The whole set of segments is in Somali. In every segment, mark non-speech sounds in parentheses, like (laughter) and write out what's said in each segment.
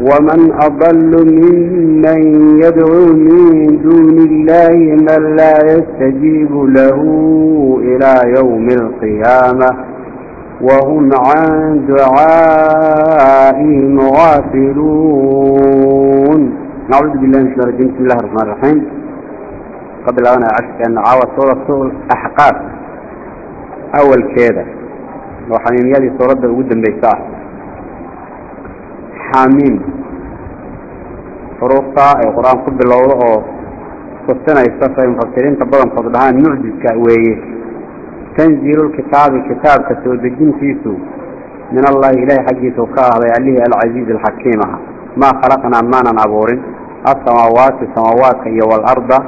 ومن أضل ممن يدعو من دون الله من لا يستجيب له إلى يوم القيامة وهم عن دعائهم غافلون. نعوذ بالله من الرجيم. بسم الله الرحمن الرحيم. قبل أن أعشق أن عاوى سورة الأحقاف. أول كذا وحميم يدي سورة الودن بيساح xaamiim xuruufta ee qur'aan ku bilowdo oo tusinaysa say mufasiriinta badankood dhahaan mucjizka weeye. Tanziilulkitaabi kitaabka soo dejintiisu min allahi ilaahay xaggiisau ka ahday allihii alcasiiz alxakiim aha. Maa khalaqnaa maanan abuurin. Alsamaawaati samaawaadka iyo waalarda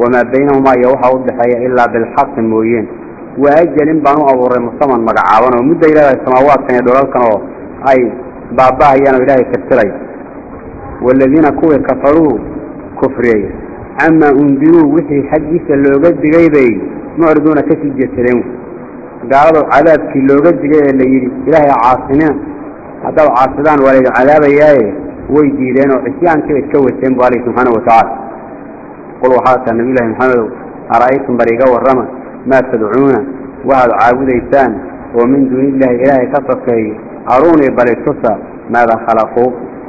wamaa baynahumaa iyo waxa udhexeeya ilaa bilxaqi mooyeen. Wa ajalin baan u abuuray musaman magacaaban oo mudday leedahay samaawaadkan iyo dholalkan oo ay baaba'ayaan oo ilaahay tirtiray waaladiina kuwii kafaruu kufriyey camaa undiruu wixii xaggiisa looga digay bay mucriduuna ka sii jeedsadeen gaaladu cadaabkii looga digay ee la yidhi ilaahay caasinina haddaad caasidaan waa laydin cadaabayaaye way diideen oo cisyaankii iska wateen bu alih subxaana watacaala qul waxaa taa nabiy llahi maxamedow ara'aytum bar iga warrama maa tadcuuna? Waxaad caabudaysaan oo min duuni illaahi ilaahay ka sokeeye aruunii balitusa maada khalaquu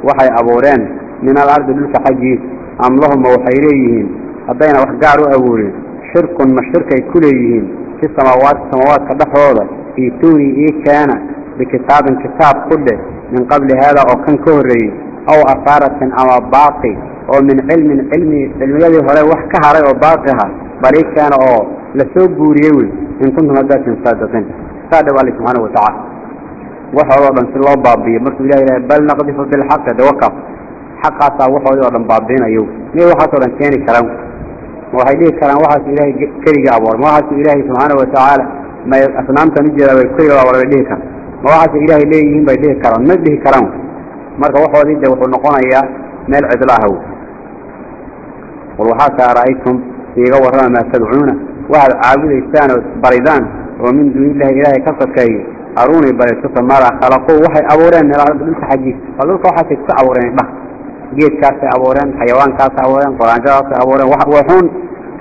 waxay abuureen min alardi dhulka xaggiis am lahuma waxay leeyihiin. Haddayna wax gaar u abuurin shirkun ma shirkay ku leeyihiin. Fi samaawaati samaawaadka dhexdooda. Iituunii ii keena. Bikitaabin kitaab ku dheh min qabli haada oo kan ka horreeyey. Aw asaaratin ama baaqi. Oo min cilmin cilmi cilmiyadii hore wax ka haray oo baaqiha bal ii keena oo la soo guuriyey wey. In kuntum hadaatin saadiqiin. Saa dhab ali subxaana watacaala waxoodoo dhan si loo baabiyo markuu ilah ilahay bal naqdifu bilxaqi dawakaas xaqaasaa waxoodii oo dhan baabiinayo miyay waxaasoo dhan keeni karaan? Waxay dhihi karaan waxaasu ilaahay keligii abuuray ma waxaasu ilaahay subxaana watacaala may asnaamtan u jeedaa bay keliga abuuray bay dhihi karaan. Ma waxaasu ilaahay leeyihiin bay dhihi karaan. Ma dhihi karaan. Marka waxoodii de wuxuu noqonayaa meel cidlaahow qul waxaa ka ara'aytum iiga warrama maa tadcuuna. Waxaad caabudaysaan oo baridaan oo min duuni illahi ilaahay ka sokeeye aruuni balitusa maadaa khalaquu waxay abuureen meel arda dhulka xaggiisa oo dhulka waxaasay ku abuureen dhah geedkaasay abuureen xayawaankaasay abuureen quraanjadaasay abuureen waxuun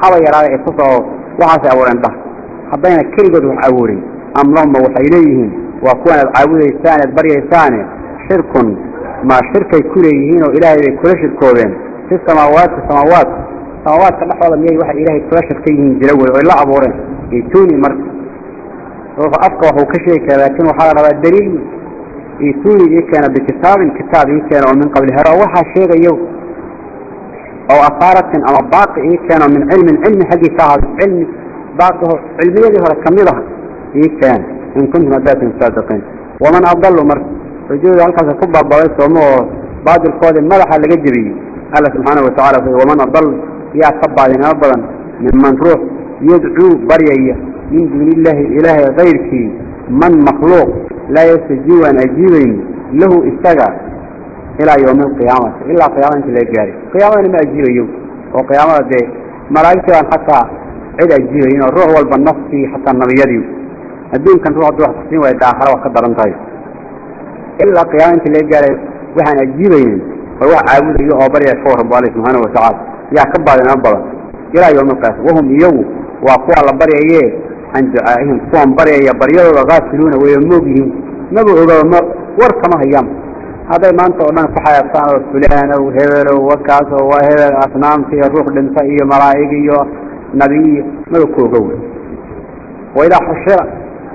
haba yaraada ay ku soo waxaasay abuureen dhah haddayna keligood wax abuurin am lahuma waxay leeyihiin waa kuwan aad caabudaysaan ead baryaysaane shirkun ma shirkay ku leeyihiin oo ilaahay bay kula shirkoobeen fi samaawaati samaawaat samaawaadka dhexdooda miyay waxay ilaahay kula afka waxuu ka sheegi kara laakin waxaa la rabaa daliil ituuni ii keena bikitaabin kitaab ii keena oo min qabli hero waxaa sheegayo oo asaaratin ama baaqi ii keena min cilmin cilmi xaggii ka ahaada cilmi baaqiho cilmiyadii hore ka mid aha ii keena. In kuntum hadaatin saadiqiin. Waman adalu marka rajooda halkaas ku baabaday sooma oo baadilkoodii madaxa laga jebiyey alla subxaana watacala waman adal yaa ka baadinimo badan minman ruux yadcuu baryaya min duuni illaahi ilaahay kayrkii man makhluuq laa yastajiibu aan ajiibayni lahu isaga ilaa yowmi alqiyaamati ilaa qiyamada inta laga gaaray qiyaamadana ma ajiibayo oo qiyaamada dee malaa'igtii baan xataa cid ajiibayin oo ruux walba naftii xataa nabiyadii adduunkan ruux hadduu wax kusiin waayo daakhara wax ka daran tahay. Ilaa qiyaamada inta laga gaaray waxaan ajiibaynin oo wax caabudayo oo baryaya ka warran bu alle subxaana watacaala yaa ka baadinimo badan ilaa yowmi alqiyaama wahum iyagu waa kuwa la baryaye can ducaaihim kuwan baryaya baryadooda kaafiluuna weya moogyihiin maba ogaama war kama hayaan. Hadday maanta oo dhan ku xayaataanoo fulaanow hebelow wakaasoo waa hebel asnaamta iyo ruux dhinta iyo malaa'ig iyo nabi iyo maba kooga wey waidaa xushira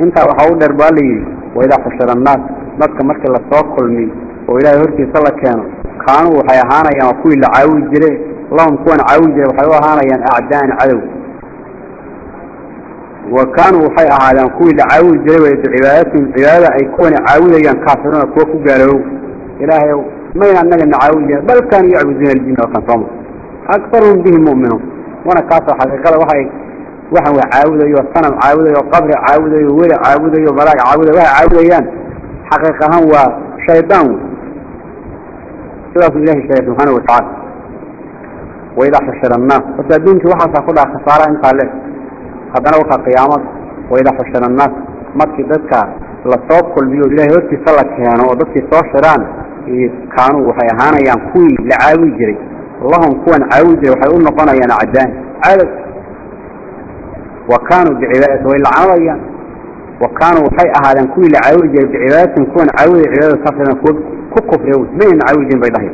intaa waxaa u dheer baa la yidhi waidaa xushira annaas dadka markii la soo kulmi oo ilaahay hortiisa la keeno kaanuu waxay ahaanayaan kuwii la caawi jire lahum kuwan caawi jire waxay u ahaanayaan acdaan cadow. وكانوا وحي أعادان كوي لعاوي جري ويد عباداتهم عبادة أي كون عاوي يا كافرون كوكو قالوا إلهي ما ينعنى نعاوي جري بل كانوا يعبدون الجن وكان صمت أكثرهم بهم مؤمنون وانا كاسر حقيقة وحي waxaan wax caabudayo sanam caabudayo qabri caabudayo weli caabudayo malaag caabudayo waxa caabudayaan xaqiiq ahaan waa shaydaan sidaas ilaahay sheegay subxaanahu watacaala waidaa xushira annaas horta adduunkii waxaasaa ku dhaha khasaara intaa le haddana wakaa qiyaamada waidaa xushira annaas markii dadka lasoo kulmiyo ilaahay hortiisa la keeno oo dadkii soo shiraan kaanuu waxay ahaanayaan kuwii la caabudi jiray lahum kuwan caabudi jiray waxay u noqonayaan acdaan cadad وكانوا بعبادة وإلا عمريا وكانوا وحي أهادا كوي لعاوج بعبادة كون عاوج عبادة كفرنا ككفر يوز مين عاوجين بيضهي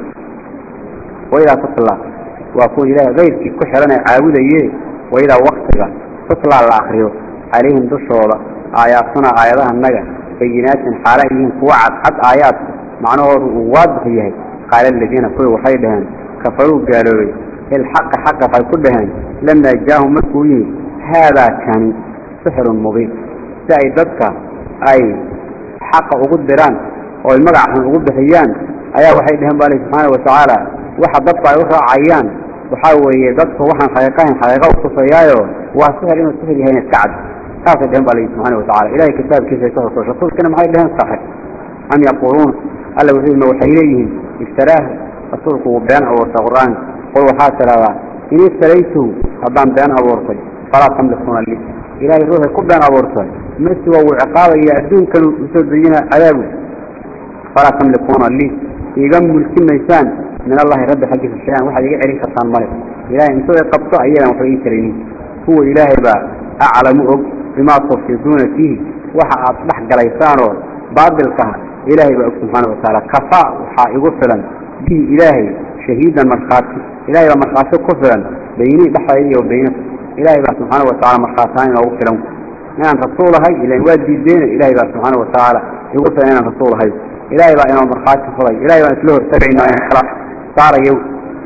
tutlaa la akhriyo. Calayhim dushooda aayaatuna aayadaha naga bayinaatin xaala yihiin kuwa cadcad aayaadku macnahoodu uu waadiq yahay. Qaala aladiina kuwii waxay dhaheen kafaruu gaaloobay. Ilxaqa xaqa waxay ku dhaheen. Lamaa jaahum markuu yimid haadaa kani sixrun mubiin. Si ay dadka ay xaqa ugu diraan oo ay magac xun ugu bixiyaan ayaa waxay dhaheen ba ala subxaana watacaala waxa dadku ay u raacayaan وحاوي ضدك وحن حقيقين حقيقة وصفيايو وصهر إنه صفر هنا السعد خاصة بهم عليه سبحانه وتعالى إلهي كتاب كيف يسهر صوش رسول كان محايد لهم صحيح هم يقولون ألا وزيز موحي إليهم اشتراه رسول وبيان أو صغران قلوا حاسر هذا إن اشتريته أبان بان أو ورطي فلا تملكون لي إلهي روحي قبان أو ورطي مستوى وعقابة يأدون كانوا مسودين عذابه فلا تملكون لي يجمل كل يسان من الله رب حقه في الشيء واحد يقعرين كسان ملك إلهي انتوى قبطاء أيضا وحيين كريمين. هو إلهي با أعلم بما تصفدون فيه. وحا أصبح قليسانه بعض الكهر إلهي با سبحانه وتعالى كفاء وحا يغفلا به إلهي شهيدا مرخاتي إلهي با مرخاتي كفلا بيني بحرية وبينك إلهي بقى سبحانه وتعالى مرخاتان وغفرهم إن رسولها إلى يوادي الدين إلهي بقى سبحانه وتعالى يقول إن رسولها إلهي بقى إنه مرخات فضي إلهي بقى إسلوه السبعين وإن خلاص ساريو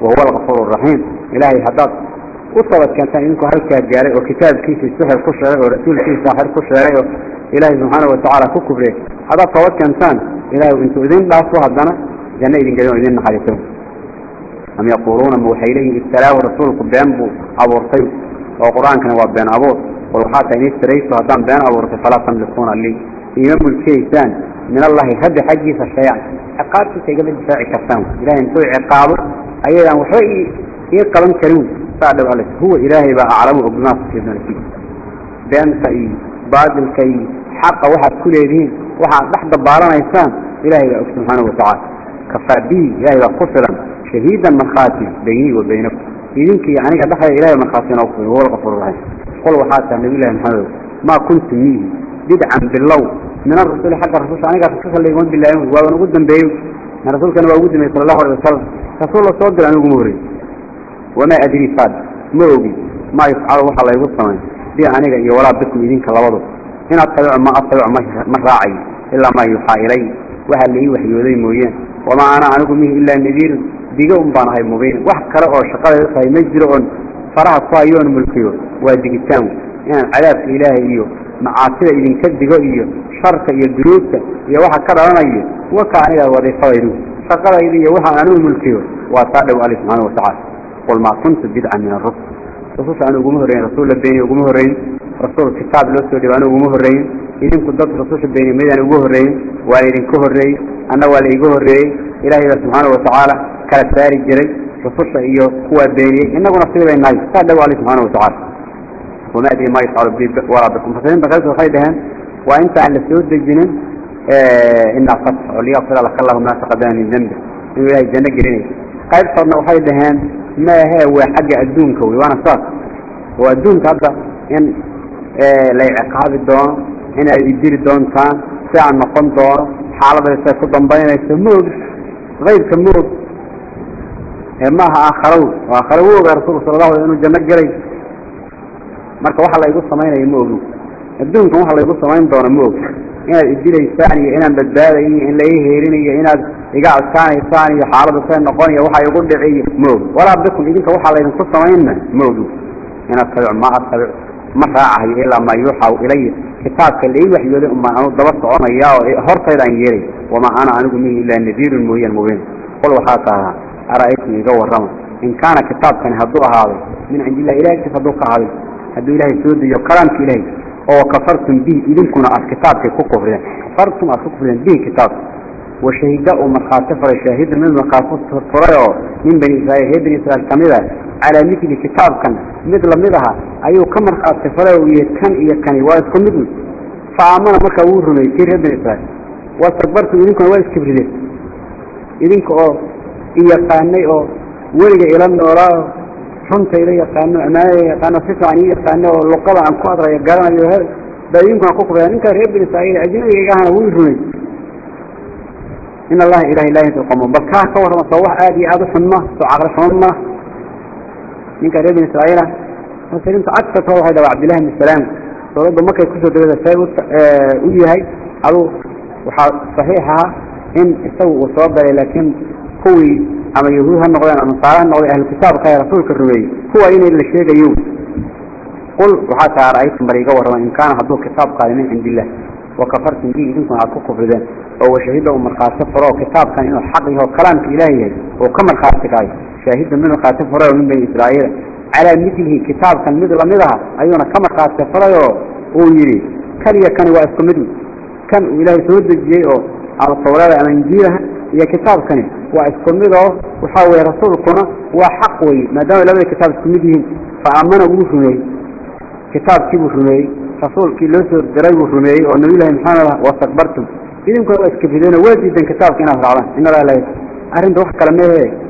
وهو الغفور الرحيم إلهي هداد وصلت كانت إنكو هلكا جاري وكتاب كيس السحر كش ورسول كيس السحر كش إلهي سبحانه وتعالى كوكب ريك هذا قوات كانتان إلهي وإنتو إذن لا أصوها الدنا جنة إذن جديد إذن نحريتهم أم يقولون موحى موحيلين إستلاه رسول قبان بو أبورتي وقرآن كان وابان أبو والحاطة إن إستريسوا هدام بان أبورتي فلا تملكون اللي إمام الكيسان من الله هد حجي فالشيعة عقابك تقبل دفاع كفان. إلهي انتوي عقابه. أيضا وحي يقبل كريم فعلوا عليك هو إلهي بقى أعلمه أبناء في ابن الكيس بين كي بعد الكي حق واحد كل يدين. واحد لحظة بارنا إنسان. إلهي بقى سبحانه وتعالى. كفى به. إلهي بقى قفلا شهيدا من خاتم. بيني وبينكم إذنك يعني دخل إلهي من خاصين أوفي وهو الغفور الرحيم. قل وحاتى النبي الله محمد. ما كنت ميه بدعا بالله. من الرسول حق الرسول أنا قاعد أتصل لي يقول بالله وأنا قد بيو من الرسول كان وجود من صلى الله عليه وسلم. رسول الله صدر عن الجمهوري وما أدري فاد ما أوجي ما يفعل وح الله يقص من دي أنا قاعد يورا بكم يدين كلا وضو هنا أطلع ما أطلع ما راعي إلا ما يحايري إلي. وهل لي وحي ولي مويان وما أنا عنكم إلا النذير ديجا أم بنا هاي مبين. وح كلا أو شقة هاي مجرؤن. فرح صايون ملكيون. وادي التام inaan cadaabka ilaahay iyo macaasida idinka digo iyo sharka iyo dunuubta iyo waxa ka dhalanayo waka aniga wadiifadaydu shaqadayda iyo waxa anigu mulkiyo waa taa dhow ali subxaana watacaala qul maa kuntu bidcan min arusul rasulka anu uguma horreyn rasuul la beeniy uguma horreyn rasuul kitaab loo soo dhibo anu uguma horreyn idinku dad rasusha beeniy midaan ugu horreyn waa idinka horreeyey anna waa la iga horreeyey. Ilaahay baa subxaana watacaala kala saari jiray rususha iyo kuwa beeniyey inaguna sidii bay nahay saa dhow ali subxaana watacaala وما أدري ما يشعر به وربكم فسنين بغيرت وخيدهن وأنت عن السيود الجنين آه، إن أفتح وليغفر لك الله ما تقدم من ذنبه. إنه إلهي الجنة جريني قيد صرنا وخيدهن ما هو حاجة أدونك وأنا صار. وأدونك هذا إن آه، لا يعقاب الدوام إن يدير الدون كان ساعة نقوم دون حالة يستيقظ ضمبين يسموك غير كموه ما آخروا وآخروا رسول صلى الله عليه وسلم جنة جريني marka waxa laygu samaynayo ma ogu adduunkan waxa laygu samayn doono ma og inaad idilaysaan iyo inaan badbaadayo in la ii heerinayo inaad iga adkaanaysaan iyo xaaladda see noqonaya waxa igu dhiciyo ma og walaa bikum idinka waxaa laydinku samaynna ma ogu in attabic ma attabic ma raacahayo ilaa maa yuuxaw ilaya kitaabka lai waxyooday umbaan anu daba soconaya oo hortaydaan yeelay. Wamaa ana anigu mihi ilaa nadiirun mooyaan mubiin qol waxaa tahaa ara'aytum iga warrama in kaana kitaabkani hadduu ahaaday min cindi illahi ilahay agtiis hadduu ka ahaaday hadduu ilaahay soo dejiyo kalaamka ilaahay oo kafartum bihi idinkuna aad kitaabkay ku kufrideen kafartum aad ku kufrideen bihi kitaabka washahida uu markhaati faray shaahidun mid markhaati furay oo min bani israiil reer bani israiil ka mid a calaa mithli kitaabkan. Mid la mid aha ayuu ka markhaati faray oo yihi kan iyo kani waa isku mid fa aamana markaa wuu kii reer bani israiil wastakbartum idinkuna waa iskibrideen idinka oo iyaqaanay oo weliga ila noolaa runtayda yaqaano amaanada yaqaano si fiican ii yaqaano oo luqada aan ku adrayo garanayo he baa idinkuna ku kufraya ninkaa reer bani israiil ajnabiga iga wuu rumey in allaha ilahay laa yahdi qawma bal kaa ka warrama wax aad iyo aada u xun ma soo caqli xumo ma. Ninka reer bani israiila mufasiriintu agsarkooda waxay dhahaa cabdillahi bn salaam. Dowladda markay ku soo degada see u yahay adu waxaa saxiix aha in isagu uu soo galay laakiin kuwii ama yahuud ha noqdeen ama nasaara ha noqdeen ahlu kitaabka ee rasuulka rumeeyey kuwa inay la sheegayo qul waxaa taa ara'aytum bal iga warrama in kaana hadduu kitaabkaadi min cindi illah wakafartum bihi idinkuna aad ku kufrideen oo washahida uu markhaati furo oo kitaabkan inuu xaq yaho kalaamka ilaahi yahay uu ka markhaati kaayo shaahida mid markhaati furay oo min bani israa'iila calaa midlihi kitaabkan mid la mid aha ayuuna ka markhaati furay oo uu yidhi kan iyo kani waa isku mid kan uu ilaahay soo dejiyey oo ama tawrada ama injiilaha iyo kitaabkani waa isku mid oo waxaa weye rasuulkuna waa xaq weye maadaama labada kitaab isku mid yihiin fa aamana wuu rumeeyey kitaabkii buu rumeeyey rasuulkii loo soo diray buu rumeeyey oo nabiyullahi maxamed ah wastakbartum idinkuna waa iskafideen waa diidan kitaabka inaad raacdaan in allaha la arrinta wax kale mehe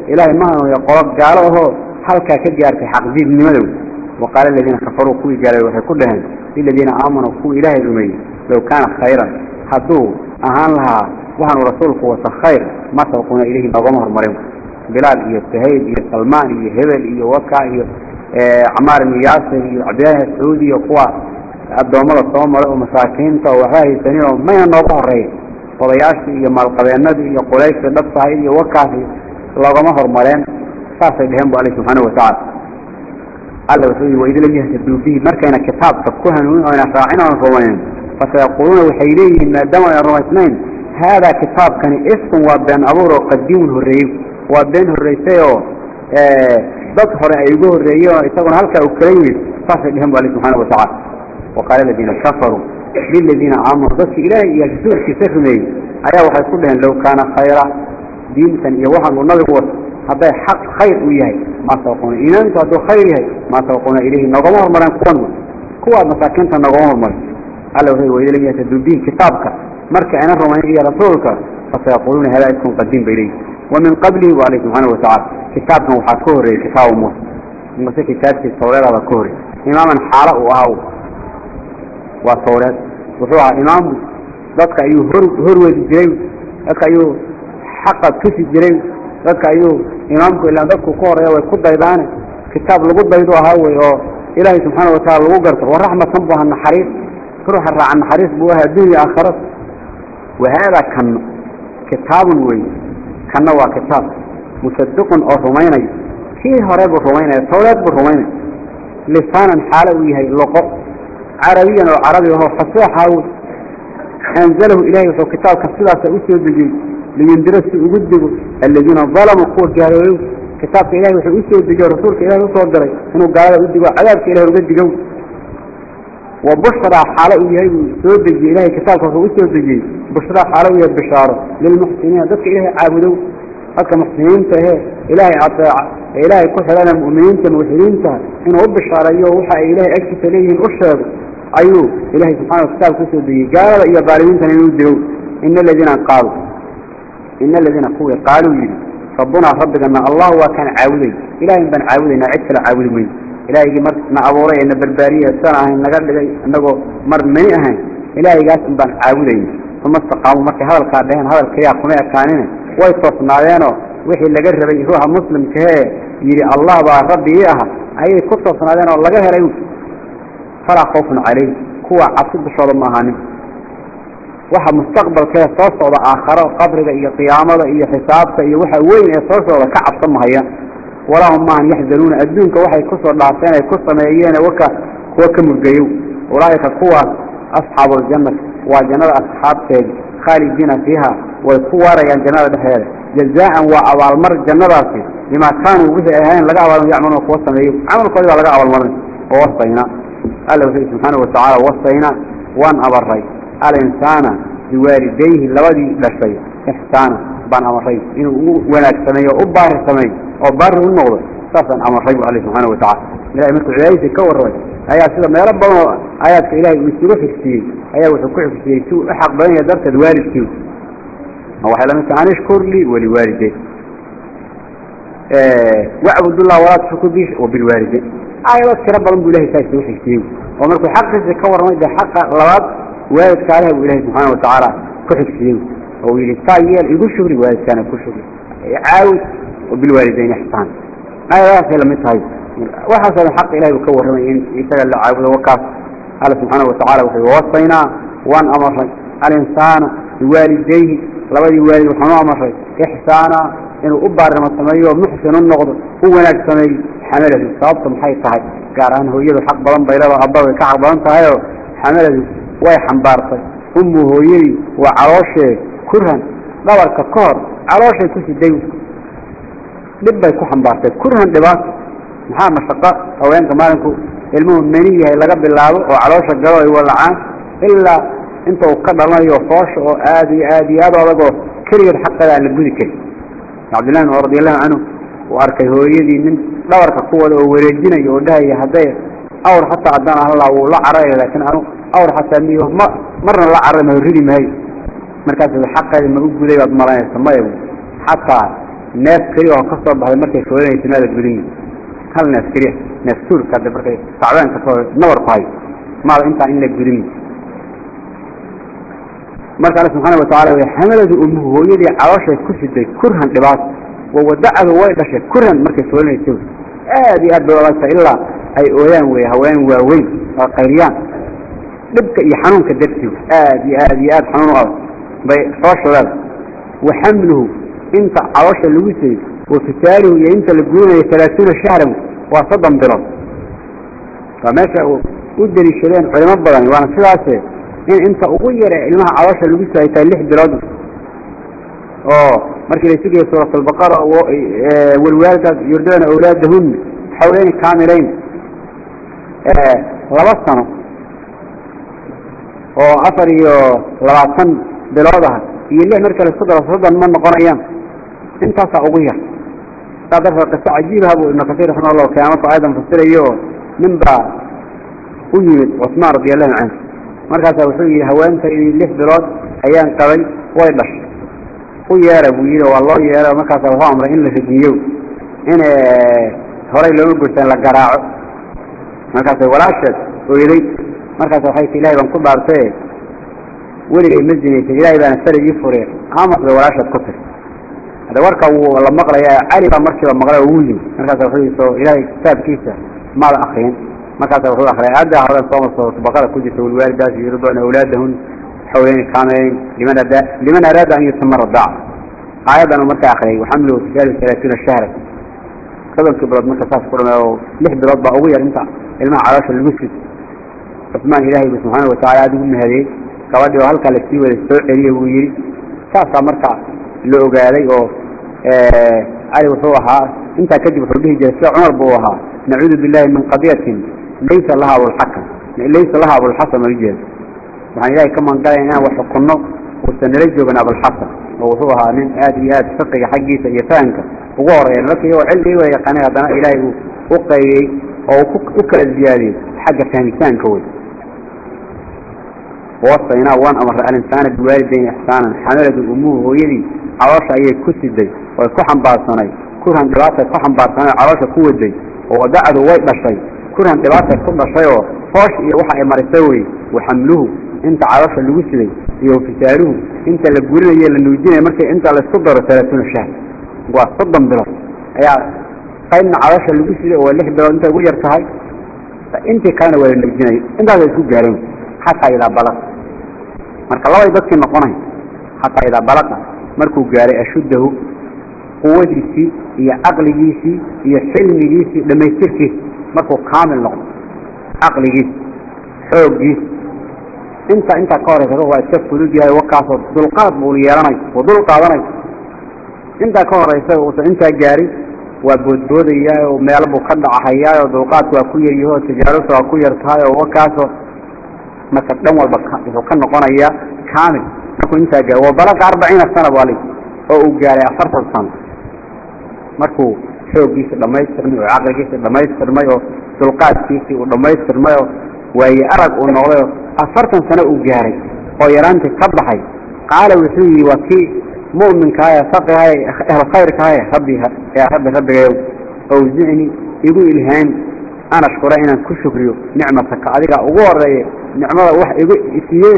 ilaahay ma hanuuniyo qolo gaalo ahoo halkaa ka gaartay xaqdiidnimadow waqaala aladiina kafaruu kuwii gaalay waxay ku dhaheen liladiina aamanuu kuwii ilaahay rumeeyey low kaana khayran hadduu ahaan lahaa waxaanu rasuulku wata khayr ma sabquuna ilayhi noogama hormarin bilaal iyo sahayb iyo salmaan iyo hebel iyo waka iyo camaar ibnu yaasir iyo cabdillahi sacuudi iyo kuwa addoommada soo maray oo masaakiinta oo waxba haysanin oo mayna nooga horreeya odayaashii iyo maalqabeennadii iyo qurayshii dhabtahay iyo wakaasi loogama hormareen saasay dheheen bu alle subxaana watacaala alla wuxuu yihi waid lam yahtaduu bihi markayna kitaabka ku hanuunin oyna raacin oona rumaynin fasayaquuluuna waxay leeyihiin maadaama ayna rumaysnayn haadaa kitaabkani ifkun waa been abuur oo qadiimun horreeyey waa been horreysay oo dad hore ay ugu horreeyeen oo isaguna halkaa u kala yimid saasay dheheen bu alle watacaala ilaahay waxay alla lam yahtaduu bihi kitaabka. Marka ayna rumayn iyo rasuulka fasayaquuluuna hadaa ifkun qadiim ba ilayhi wa min qablihi bu alle subxaana watacala kitaabkan waxaa ka horreeyey kitaabu muuse muuse kitaabkiisa tawreedaabaa ka horreeyey imaaman xaalo uu ahaa waa tawreed. Wuxuu ahaa imaamu dadka ayuu hor horwedi jiray. Dadka ayuu xaqa tusi jiray. Dadka ayuu imaamku ilaa dadku ka horreeya way ku daydaane ilaahay ruuxa raaca naxariis buu ahaa addunya aakhara wahaadaa kanno kitaabun wey kanna waa kitaab. Musadiqun oo rumaynayo. Kii hore buu rumaynaya tawreed buu rumaynaya. Lisaanan xaalo uu yahay loqo. Carabiyan oo carabi ahoo faseexa wey anzalahu ilahay wuxuu kitaabka sidaasa u soo dejiyey. Liyundiro si ugu digo aladiina dalamuu kuwa gaaloobay kitaabka ilahay wuxuu u soo dejiyo rasuulka ilahay u soo diray. Inuu gaalada u digo cadaabka ilahay uga digow wa bushraa xaalo uu yahay uu soo dejiyey ilahay kitaabka wuxuu u soo dejiyey bushraa xaalo uu yahay bishaaro lilmuxsiniina dadka ilahay caabudow dadka muxsiniinta ehe ilaahay adeeca ee ilaahay ku xidhana mu'miniinta muwaxidiinta inuu u bishaareeyo waxa ay ilahay agtiisa leeyihiin u sheego ayuu ilahay subxana wa kitaabka u soo dejiyey gaalada iyo daalimiintana inuu digow ina aladiina qaaluu ina aladiina kuwii qaaluu yidhi rabbunaa rabbigana allah waa kaan caabuday ilahayn baan caabudaynaa cid kale caabudi mayno ilahaygii mar na abuuray ee na barbaariyey san ahayn naga dhigay inagoo mar mani ahayn ilaahaygaas in baan caabudayna uma istaqaamu markay hadalkaa dheheen hadalkayaa kuma ekaanine way toosnaadeenoo wixii laga rabay ruuxa muslimkahee yidhi allah baa rabbi ii aha ayay ku toosnaadeen oo laga helay falaa khawfun calayh kuwa cabsi dushooda ma ahaanin waxa mustaqbalkee soo socda aakharo qabriga iyo qiyaamada iyo xisaabta iyo waxa weyn ee soo socda ka cabsan mahaya walahum maahan yaxzanuuna. Adduunka waxay ku soo dhaafeen ay ku sameeyeen waka kuwa ka murgayow ulaa'ika kuwaas asxaabu aljannati waa jannada asxaabteedi khaalidiina fiiha way ku waarayaan jannada dhexdeeda. Jazaa'an waa abaalmar jannadaasi bimaa kaanuu wixii ahayn laga abaalmar yacmaluuna kuwa sameeyo camalkoodii baa laga abaalmarin oo wasayna. Alla wuxuu subxaanahu watacaala wasayna waan abaray. Alinsaana biwaalidayhi labadii dhashay ixsaana baan amaray inuu u wanaag sameeyo o u baari sameeyo oo baari u noqdo saasaan amaray bu alle subxaana watacala ilahay markuu cibaadadiisa ka warramay ayaa sida meelo badan oo aayaadka ilahay uu isugu xigsiiyey ayaa wuxuu ku xigsiiyey si uu u xaq badan yahay darteed waalidkii. Waxay la mid tahay an ishkur lii waliwaalideyn wacbudullah walaa tushriku bi wabilwaalideyn aayado tiro badan buu ilahay saa isugu xigsiiyey oo markuu xaqiisa ka warramay dee xaqa labaad waalidka aleh buu ilahay subxaana watacaala ku xigsiiyey oo yidhi saa yeel igu shugri waalidkaana ku shugri caawid wabilwaalideyn ixsaan aayadahaasay la mid tahay waxaasoo xaq ilahay buu ka warramay in isaga la caabudo wakaas alla subxaana watacala wuxuu wasaynaa waan amaray alinsaana biwaalidayhi labadii waalid waxaan u amaray ixsaana inuu u baarimo sameeyo muxsin u noqdo u wanaag sameeyo xamaladu sababta maxay tahay gaar ahaan hooyadu xaq badan bay leedaha abba way ka xaq badan tahayoo xamaladu way xambaartay dhib bay ku xambaartay. Kurhan dhibaato maxaa mashaqo haweenka maalinku ilmuhu meni yahay laga bilaabo oo caloosha galo ay walacaan ilaa inta uu ka dhalanayo foosha oo aada iyo aad iyo aad adagoo keligeed xaqeeda aan la gudi karin. Cabdillahi bin radiallahu canhu uu arkay hooyadii nin dhabarka ku wada oo wareejinayo oo dhahaya hadday awr xataa haddaan ahla wuu la cararaya laakiin anu awr xataa miyo ma marna la carari mayo ridi markaas xaqeeda ma u guday baad malanaysa maya xataa neef keliya oo ka soo baxday markay foodanaysa maada gudin hal neef keliya neef tuurka de markay sacbeenka soo nabar ku hayo maada intaa in la gudin marka alle subxaana watacala way xamaladu umuhu hooyadii calooshay ku siday kurhan dhibaato wawadacadu way dhashay kurhan markay foolinaysa aad iyo aad bay olagtahay ilaa ay ooyaan wey haween waaweyn oo qayriyaan. Dhibka iyo xanuunka dartiiw aad iyo aad iyo aad xanuun u adag. Bay fooshodaada wa xamluhu inta caloosha lagu sayy wa iyo inta la gurinayo talaatuuna shahran waa soddon bilood. Waa meesha u daliishadeen culimo badan waana sidaase in inta ugu yare ilmaha caloosha lagu sayay tahay lix bilood. Oo markii la sugaya suurat albaqara walwaaldaas yurdana awlaadahunna xawleyni kaamileyn laba sano oo afar iyo labaatan bilood ah iyo lix marka la isku daro soddon ma noqonayaan intaasaa ugu yar. Saa darteed qiso cajiibaha buu ibnu kasiir raxima allahu keena markuu aayadan fasirayo nin baa u yimid cusmaan radi allahu canhu markaasaa wuxuu yidhi haweentaydii lix bilood ayaan qabay way dhashay. U yeera buu yidhi waa loo yeera markaasa wuxuu amray in la ridiyo in horay looma gursaan la garaaco. Markaasay walaasheed oyday markaas waxay ti ilahay baan ku dhaartaye weligay ma zinaysay ilaahay baana sari ii fure amas bay walaasheed ku tiri wuu la maqlaya cali baa markiiba maqlay oo wuu yimi markaasa wuxuu yii soo ilaahay kitaabkiisa maada akriyin markaasa wuxuu akhriyay aadda horen sooma soo baqara ku jirta walwaalidaas yurduna awlaadahun xawleyn kaameleyn liman ada liman araada an yutama radaac aayaddan uu markaa akriyay waxamluhu fisaalu talaatuuna shahra soddonkii bilood marka saas ku dhamee oo lix bilood baa ugu yar inta ilmaha caloosha lagu sid cusmaan ilaahay buu subxaana oo la ogaaday oo cali wuxuu ahaa intaa kadib wuxuu dhihi jiray sida cumar buu ahaa nacuudu billahi min qadiyatin laysa laha abulxakam laysa laha abulxasan ma ujeeda waxaan ilaahay ka magangalaya inaan wax xukunno uusan nala joogin abulxasan oo wuxuu ahaa nin aad iyo aad fiqiga xaggiisa iyo fahamka ugu horreeya marka iyagoo cilmiga waa yaqaanay haddana ilaahay uu u qaybiyey oo u kala ziyaadiyey xagga fahmitaanka wey. Wasaynaa waan amarray alinsaana biwaalidayn ixsaanan xamaladu umuhu hooyadii caloosha ayay ku siday oy ku xambaarsanay. Kurhan dhibaatay ku xambaarsanay caloosha ku waday oo wadacdu way dhashay. Kurhan dhibaatay ku dhashay oo foosh iyo waxa ay marisay wey waxamluhu inta caloosha lagu siday iyo fisaaluhu inta la gurinayo la nuujinayo markii inta la isku daro talaatuuna shahr waa soddon bilood. Ayaa qaybna caloosha lagu siday oo lix bilood intay ugu yar tahay. Intii kalena waa la nuujinayo intaas ay isku gaareen. Xataa idaa balaqa. Marka labay dadkii noqonay xataa idaa balaqa markuu gaaray ashuddahu quwadiisii iyo caqligiisii iyo xilmigiisii dhammaystirkiisi markuu kaamil noqdo. Caqligiisi xooggiisi inta intaa ka horeysa waa iska fudud yahay wakaasoo dulqaad buu yeelanay oo dul qaadanay. Intaa ka horeysa uusan intaa gaarin waa boodboodayaa oo meel buu ka dhacahayaa oo dulqaadku waa ku yaryaho oo tijaaratu waa ku yar tahay oo wakaasoo marka dhan walba wuxuu ka noqonayaa kaamil markuu intaa gaaro wa balaqa arbaciina sana bali oo uu gaaray afartan sano markuu xooggiisa dhamaystirmay oo caqligiisa dhamaystirmay oo dulqaadkiisii uu dhamaystirmay oo waaye arag uu noqday oo afartan sano uu gaaray oo yaraantii ka baxay. Qaala wuxuu yidhi waa kii mu'minkaaya saqihay ehlu khayrkahay rabbi yaa rabbi rabbigayow awzicni igu ilhaami an ashkura inaan ku shukriyo nicmataka. Adiga ugu horeeye nicmada wax igu isiiye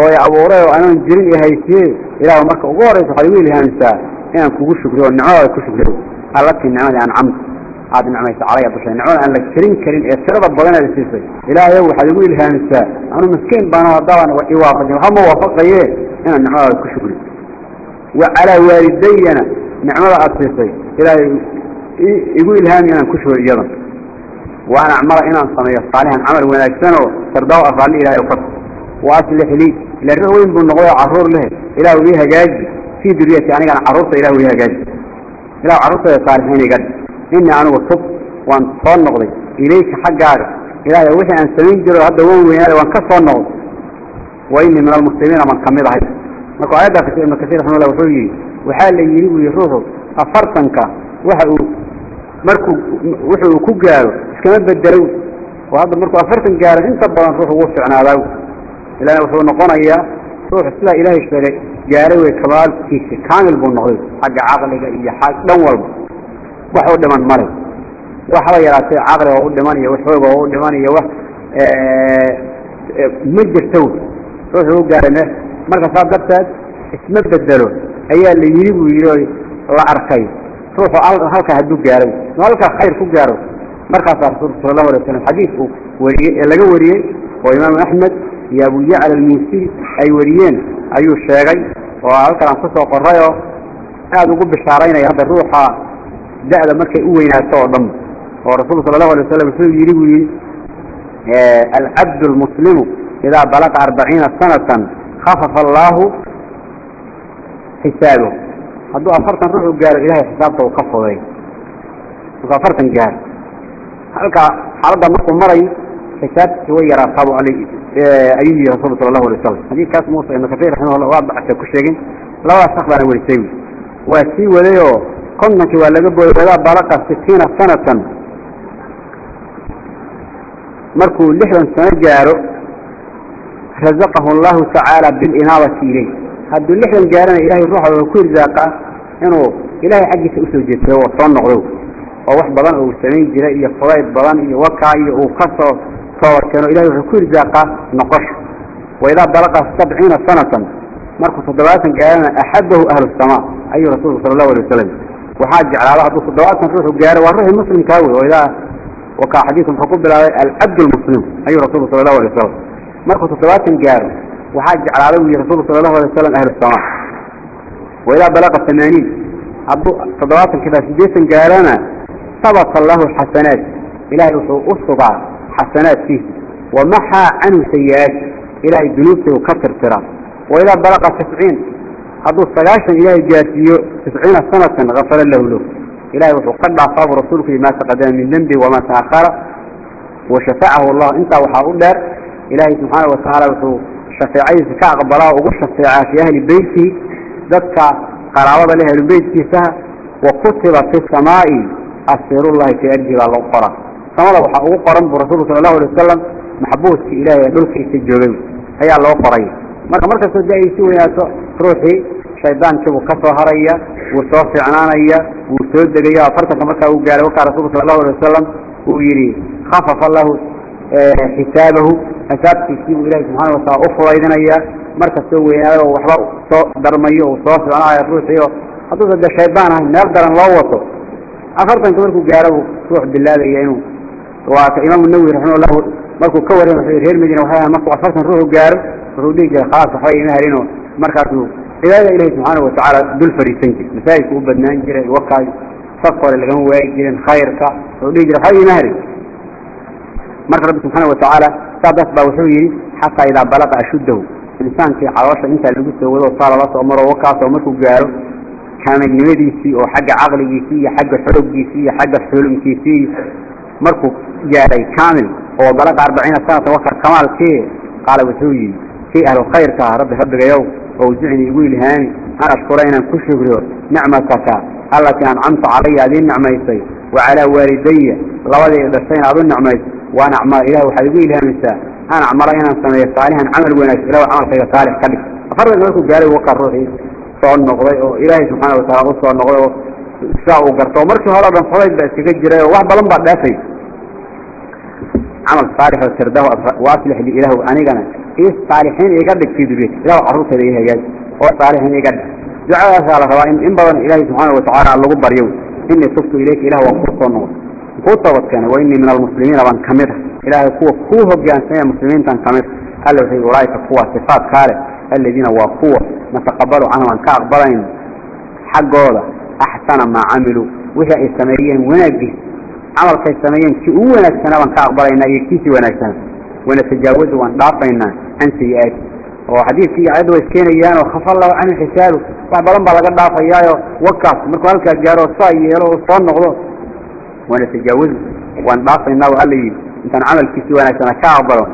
oo i abuuray oo aanan jirin i haysiye ilaah marka ugu horeysa waxaad igu ilhaamisaa inaan kugu shukriyo oo nicmadaada ku shukriyo. Allatii nicmadii ancamta aada nicmaysa calaya dushay nicmada aan la tirin karin ee tirada badan aad siisay. Ilaahayow waxaad igu ilhaamisaa anuu miskiin baana haddaaban iwaafajin waxba ma waafaqaye inaan nicmadaada ku shukriyo. Wa calaa waalidayana nicmada aada siisay. Ilaahay igu ilhaami inaan ku shukriyo iyadan. Wa an acmala inaan sameeyo saalixan camal wanaagsan oo tardaaw afaalli ilahay u ka wa aslix lii ila ruux weyn buu noqday oo carruur leh ilaahu ii hagaaji fii duriyati anigana carruurta ilahu ii hagaaji ilahu carruurtayda saalixiin iga dhig inii anigu tub waan soo noqday ilayka xaggaaga ilaahay wixii aan samayn jiro hadda wan weynaaday waan ka soo noqday wa inii min almuslimiina man ka mid ahay markuu aayaddaa kasir ibnu kasiir raximullah wuxuu yidhi waxaa la yidhi buu yihi ruuxu afartanka waxa uu markuu wuxuu ku gaaro iskama bedelow oo hadda markuu afartan gaaro inta badan ruux ugu ficnaadaa ilahna wuxuu noqonayaa ruux sidaa ilaahay sheegay gaaray way kabaalkiisi kaamil buu noqday xagga caqliga iyo xag dhan walba wax u dhiman male waxba yaraatay caqliga oo u dhiman iyo wax xooga oo u dhiman iyo wax ma jirto ruuxuu u gaaray me marka saa darteed isma bedelo ayaa la yidhi buu ruuxu iyo abu yacla almuusiri ay wariyeen ayuu sheegay oo halkan aan ku soo qoray oo aada ugu bishaaraynaya hadda ruuxa da'da markay u weynaato oo dhan. Oo rasuulku sala allahu alay wasalam wuxuu yidhi buu yidhi alcabdu almuslimu idaa balaqa arbaciina sanatan khafafa allaahu xisaabahu hadduu afartan ruux u gaaro ilahay xisaabta uu ka fuday. Markuu afartan gaaro. Halkaa xaaladda markuu marayo xisaabtiisi way yaraataa bu ayuu yihi rasulku sala allahu alay wasalam xadiidkaas muusa ibnu kasiir raximahullah waa baxsa ku sheegin labadaas shak baana werisay waa sii waday oo kontonkii waa laga booday balaqa sitiina sanatan markuu lixdan sano gaaro razaqahu allahu tacaala bilinaabati ileyh hadduu lixdan gaarana ilahay ruuxa ku irsaaqaa inuu ilaahay xaggiisa u soo jeedsado oo soo noqdo. Oo wax badan uu samayn jiray iyo fudayd badan iyo wakaa iyo uu ka toobadkeeno ilahay wuxuu ku irsaaqaa noqosha waidaa balaqa sabciina sanatan markuu toddobaatan gaarana axabahu ahlu samaa ayuu rasuulku sala allahu alay wasalam waxaa jeclaada hadduu toddobaatan ruuxu gaaro waa ruuxii muslimkaa wey oo idaa wakaa xadiidku muxuu ku bilaabay alcabd lmuslim ayuu rasuulku sala allahu alay wasalam markuu toddobaatan gaaro waxaa jeclaaday buu yihi rasuulku sala allahu alay wasalam ahlu samaa waidaa balaqa tamaaniin hadduu toddobaatan kidaa siddeetan gaarana sabata u xasanaadkiisa wamaxaa canhu sayi-aat ilaahay dunuubta uu ka tirtiraa waidaa balaqa tisciin hadduu sagaashan ilaahay gaarsiiyo tisciina sanatan gafara lahu lahu ilahay wuxuu ka dhaafaa buu rasuulku yihi maa taqadama min dembi wamaa taahara washafacahu allah intaa waxaa u dheer ilaahay subxaana watacaala wuxuu shafeecadiisa ka aqbalaa ugu shafeecaa fii ahli beyti dadka qaraabada leh ahlu beytkiisaha wa kutiba fi samaa'i asirullahi fii ardi baa loo qoraa samada waxaa ugu qoran buu rasuulku sala allahu alay wasalam maxbuuskii ilaahay ee dhulkiisa joogay ayaa loo qoray. Marka markastoo da-diisi weynaato ruuxii shaydaankiibuu ka soo haraya wuu soo fiicnaanaya wuu soo degaya. Afartanka markaa uu gaaray wakaa rasuulku sala allahu alay wasalam uu yidhi khafafa lahu xisaabahu xisaabtiisii buu ilahi subxana watacala u fudaydinaya. Markastoo weynaado waxba soo darmayo uu soo soconayo ruuxiio hadduusa de shaydaan ahay meel daran loo wato. Afartanka markuu gaaro ruux bilaabaya inuu waa ka imaamu nawowi raximahullahu markuu ka warran wuxuu reer madiina waxay ahaan markuu afartan ruuxu gaaro wuxuu dhihi jiray khalaas waxba ima harinoo markaasuu cibaadada ilahi subxaanahu watacaala dul fariisan jiray masaajidku u badnaan jiray wakaay saf hore lagama waayi jirin khayrka wuxuu dhihi jiray waxba ima harin. Marka rabbi subxaana watacaala saadaas baa wuxuu yidhi xataa idaa balaqa ashuddahu insaankii caloosha intaa lagu soo wado saa lala soo maro wakaasoo markuu gaaro markuu gaaray kaamil oo balaqa arbaciina sanata waka kamaalkii qaala wuxuu yidhi kii ahlu khayrka ah rabbi rabbigayow awsicnii igu ilhaami an ashkura inaan ku shukriyo nicmataka allatii ancamta calaya adiin nicmaysay wa calaa waalidaya labadii dhashayna aad u nicmayso waan acmala ilah waxaad igu ilhaamaysaa an acmala inaan sameeyo saalixan camal wanaagsan ilah camalkayga saalix ka dhig. Afartanka markuu gaaray waka ruuxii soo noqday oo ilaahay subxaana wataala u soo noqday oo saa uu garto. Markii hore o dhan fudayd baa iskaga jiray oo wax badan baa dhaafay camal saalix oo waaslix li ilaahu anigana ii saalixiin iga dhig fii duriyati ilahu carruurteeda ii oo saalixiin iga dhig. Ducadaasaa la rabaa in badan ilaahay subxaana watacaala lagu baryo inii tubtu ilayka ilah waan kuu noqday kuu toobadkeena wa inii min almuslimiina baan ka mid ah. Ilaahay kuwa kuu hogaansamaya muslimiintan ka mid alla wuxuu ulaaika kuwa sifaatkaa leh. Aladiina waa kuwa nataqabalu canhum aan ka aqbalayn. Xaggooda axsana maa camiluu. Wixii ay sameeyeen wanaaggiis camalkay sameeyeen kii ugu wanaagsanaa baan ka aqbalaynaa iyo kiisii wanaagsanaa wanatajaawazu waan dhaafaynaa can sayi-aati oo xadiidkii iyo ayadda way iskeenayaanoo khafa lahu canhu xisaabu wax badan baa laga dhaafayaayo wakaas markuu halkaa gaaro saa yeelo oo soo noqdo wanatajaawazu waan dhaafaynaa o alla yidhi intaan camalkiisii wanaagsana ka aqbalo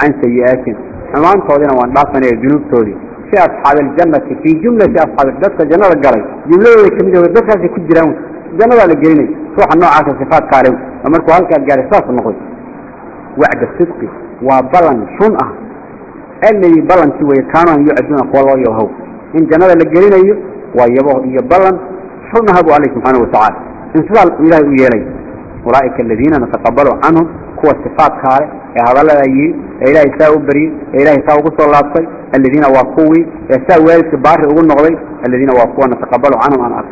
can sayi-aatin xumaantoodina waan dhaafanaya dunuubtoodii. Fi asxaabi aljannati fii jumlati asxaabi dadka jannada galay jumladooday ka mid yahay dadkaasay ku jiraan jannadaa la gelinay ruuxa noocaasa sifaadkaale oo markuu halkaa gaaray saas noqday. Wacda sidqi waa ballan run ah. Alladii ballankii weye kaanuu an yucaduuna kuwa loo yohow in jannada la gelinayo waa yabo iyo ballan run aha buu alla subxaana watacaala in sidaa ilaahay u yeelay ulaa'ika aladiina nataqabalu canhum kuwa sifaadkaa leh ee hadalladaa yidhi ee ilaahay saa u baryey ee ilaahay saa ugu soo laabtay aladiina waa kuwii ee saa waalidka baari ugu noqday aladiina waa kuwa nataqabalu canhum aan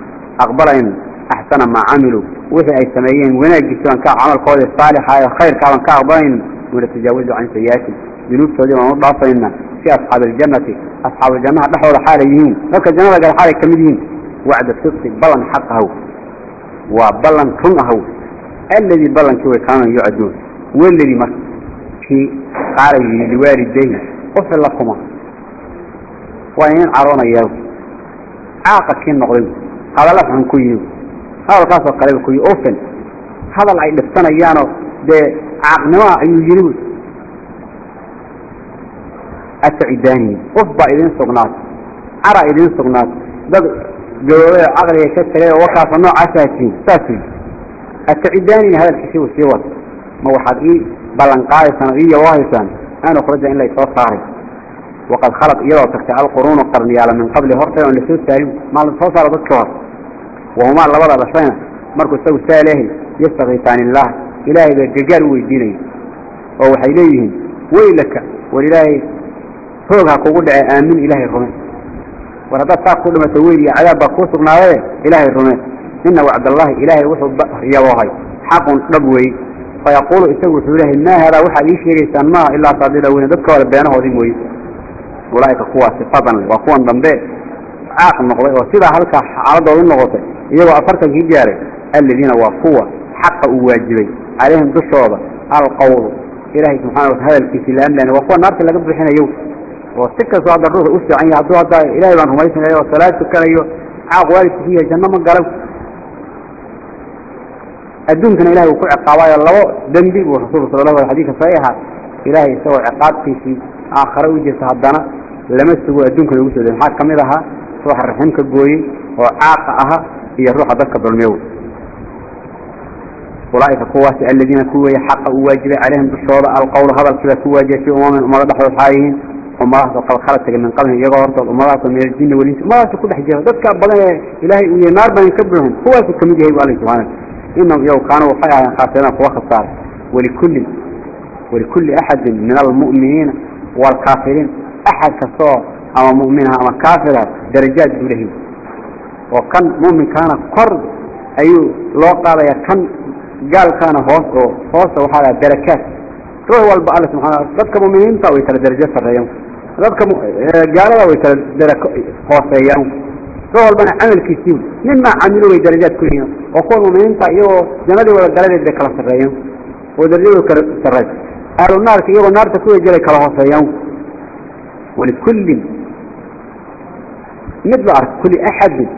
aqbalayn axsana maa camiluu wixii ay sameeyeen wanaaggiisi baan ka camalkooda saalixa ee khayrkaa baan ka aqbalayn wanatajaawazu can sayiaatin dunuubtoodii baan u dhaafaynaa fi asxaabi aljannati asxaabuuljannaha dhexdooda xaalay yihiin dadka jannada gale xaalay ka mid yihiin wacda sidqi ballan xaq ahaw waa ballan run ahaw alladii ballankii way kaanuu yucaduun waladii marka kii qaala yidhi liwaalidayhi ufil lakuma waa inin hadalkaasoo kaleba ku yihi ufil hadal ay dhibsanayaanoo dee caaqnimaa ayuu yidhi atacidaani uf baa idiin sugnaatay cara idiin sugnaatay dad gaboobay oo caqliga ka tagay oo warkaasa noocaasa hatiin saasuu yidhi. Atacidaanina hadalkiisi uu sii wata ma waxaad ii ballan qaadaysaan oo ii yaboohaysaan an ukhraja in laysoo saaray. Waqad khalad iyadoo tagtay alquruunu qarniyaala min qabli hortay oon la soo saarin maa la soo saaro dadka hor wahumaa labada dhashayna markuu isagu saa leehay yastakiisaan illaah ilaahay baa gargaar u weydiinaya oo waxay leeyihiin weylaka war ilaahay hoog ha kugu dhace aamin ilaahay rume war haddaad saa ku dhimato weyl iyo cadaab baa kuu sugnaadaye ilaahay rume ina wacdallahi ilaahay wuxuu yaboohay xaqun dhab weeye fayaquulu isagu wuxuu lehay maa haadaa waxaad ii sheegaysaan maaha ilaa saadida weyne dadka hore beenahoodii mooye ulaaika kuwaa sifadan waa kuwan dambe caaq noqday oo sidaa halkaa xaaladoodu noqotay iyagoo afartankii gaaray aladiina waa kuwa xaqa uu waajibay calayhim dushooda alqawlu. Ilaahay subxana wata hadalkiisii laamlan waa kuwa naarta laga bixinayo. Oo si kastoo hadda ruuxa u yahay hadduu hadda ilahay baan rumaysanayo oo salaad tukanayo caaq waalidkiisi yahay janno ma galan adduunkana ilahay uu ku ciqaabaayo labo dembi buu rasuulku sala alay xadidka saxiixa ilaahay isagoo ciqaabtiisii aakhare u jirta haddana lama sugo adduunka lagu soo de maxaa ka mid ahaa? Ruuxa raximka gooyey oo caaqa aha iyo ruuxa dadka dulmiyow. Ulaaika kuwaasi aladiina ku weeye xaqa uu waajibay calayhim dushooda alqowlu hadalkiibaa ku waajibay fii umamin ummado dhexdood xaa yihiin ummadahaasoo qad khala tegay min qablihim iyagoo hortood ummadahaasoo min aljinni walinsi ummadahaasoo ku dhex jira dadka badan ee ilaahay uu yahay naar badan ka buuxin kuwaasuu ka mid yahay bu alla subxaana inahum iyagu kaanuu waxay ahaayeen khaasiraan kuwa khasaaray walikulli walikulli axadin min almu'miniina waalkaafiriin oo kan muminkaana kor ayuu loo qaadaya kan gaalkaana hoos oo hoosta waxaa laha darakaad ruux walba alle subxana dadka muminiinta way kala darajo sareeyaan dadka gaalada way kala darako hooseeyaan. Ruux walbana camalkiisii mimaa camilu way darajaad ku leeyihiin oo kuwa muminiinta iyagoo jannadii wada galadeed bay kala sareeyaan oo darajadu kala sarey ahlu iyagoo naarta kuway gelay kala hooseeyaan. Walikullin mid la arko kulli axadin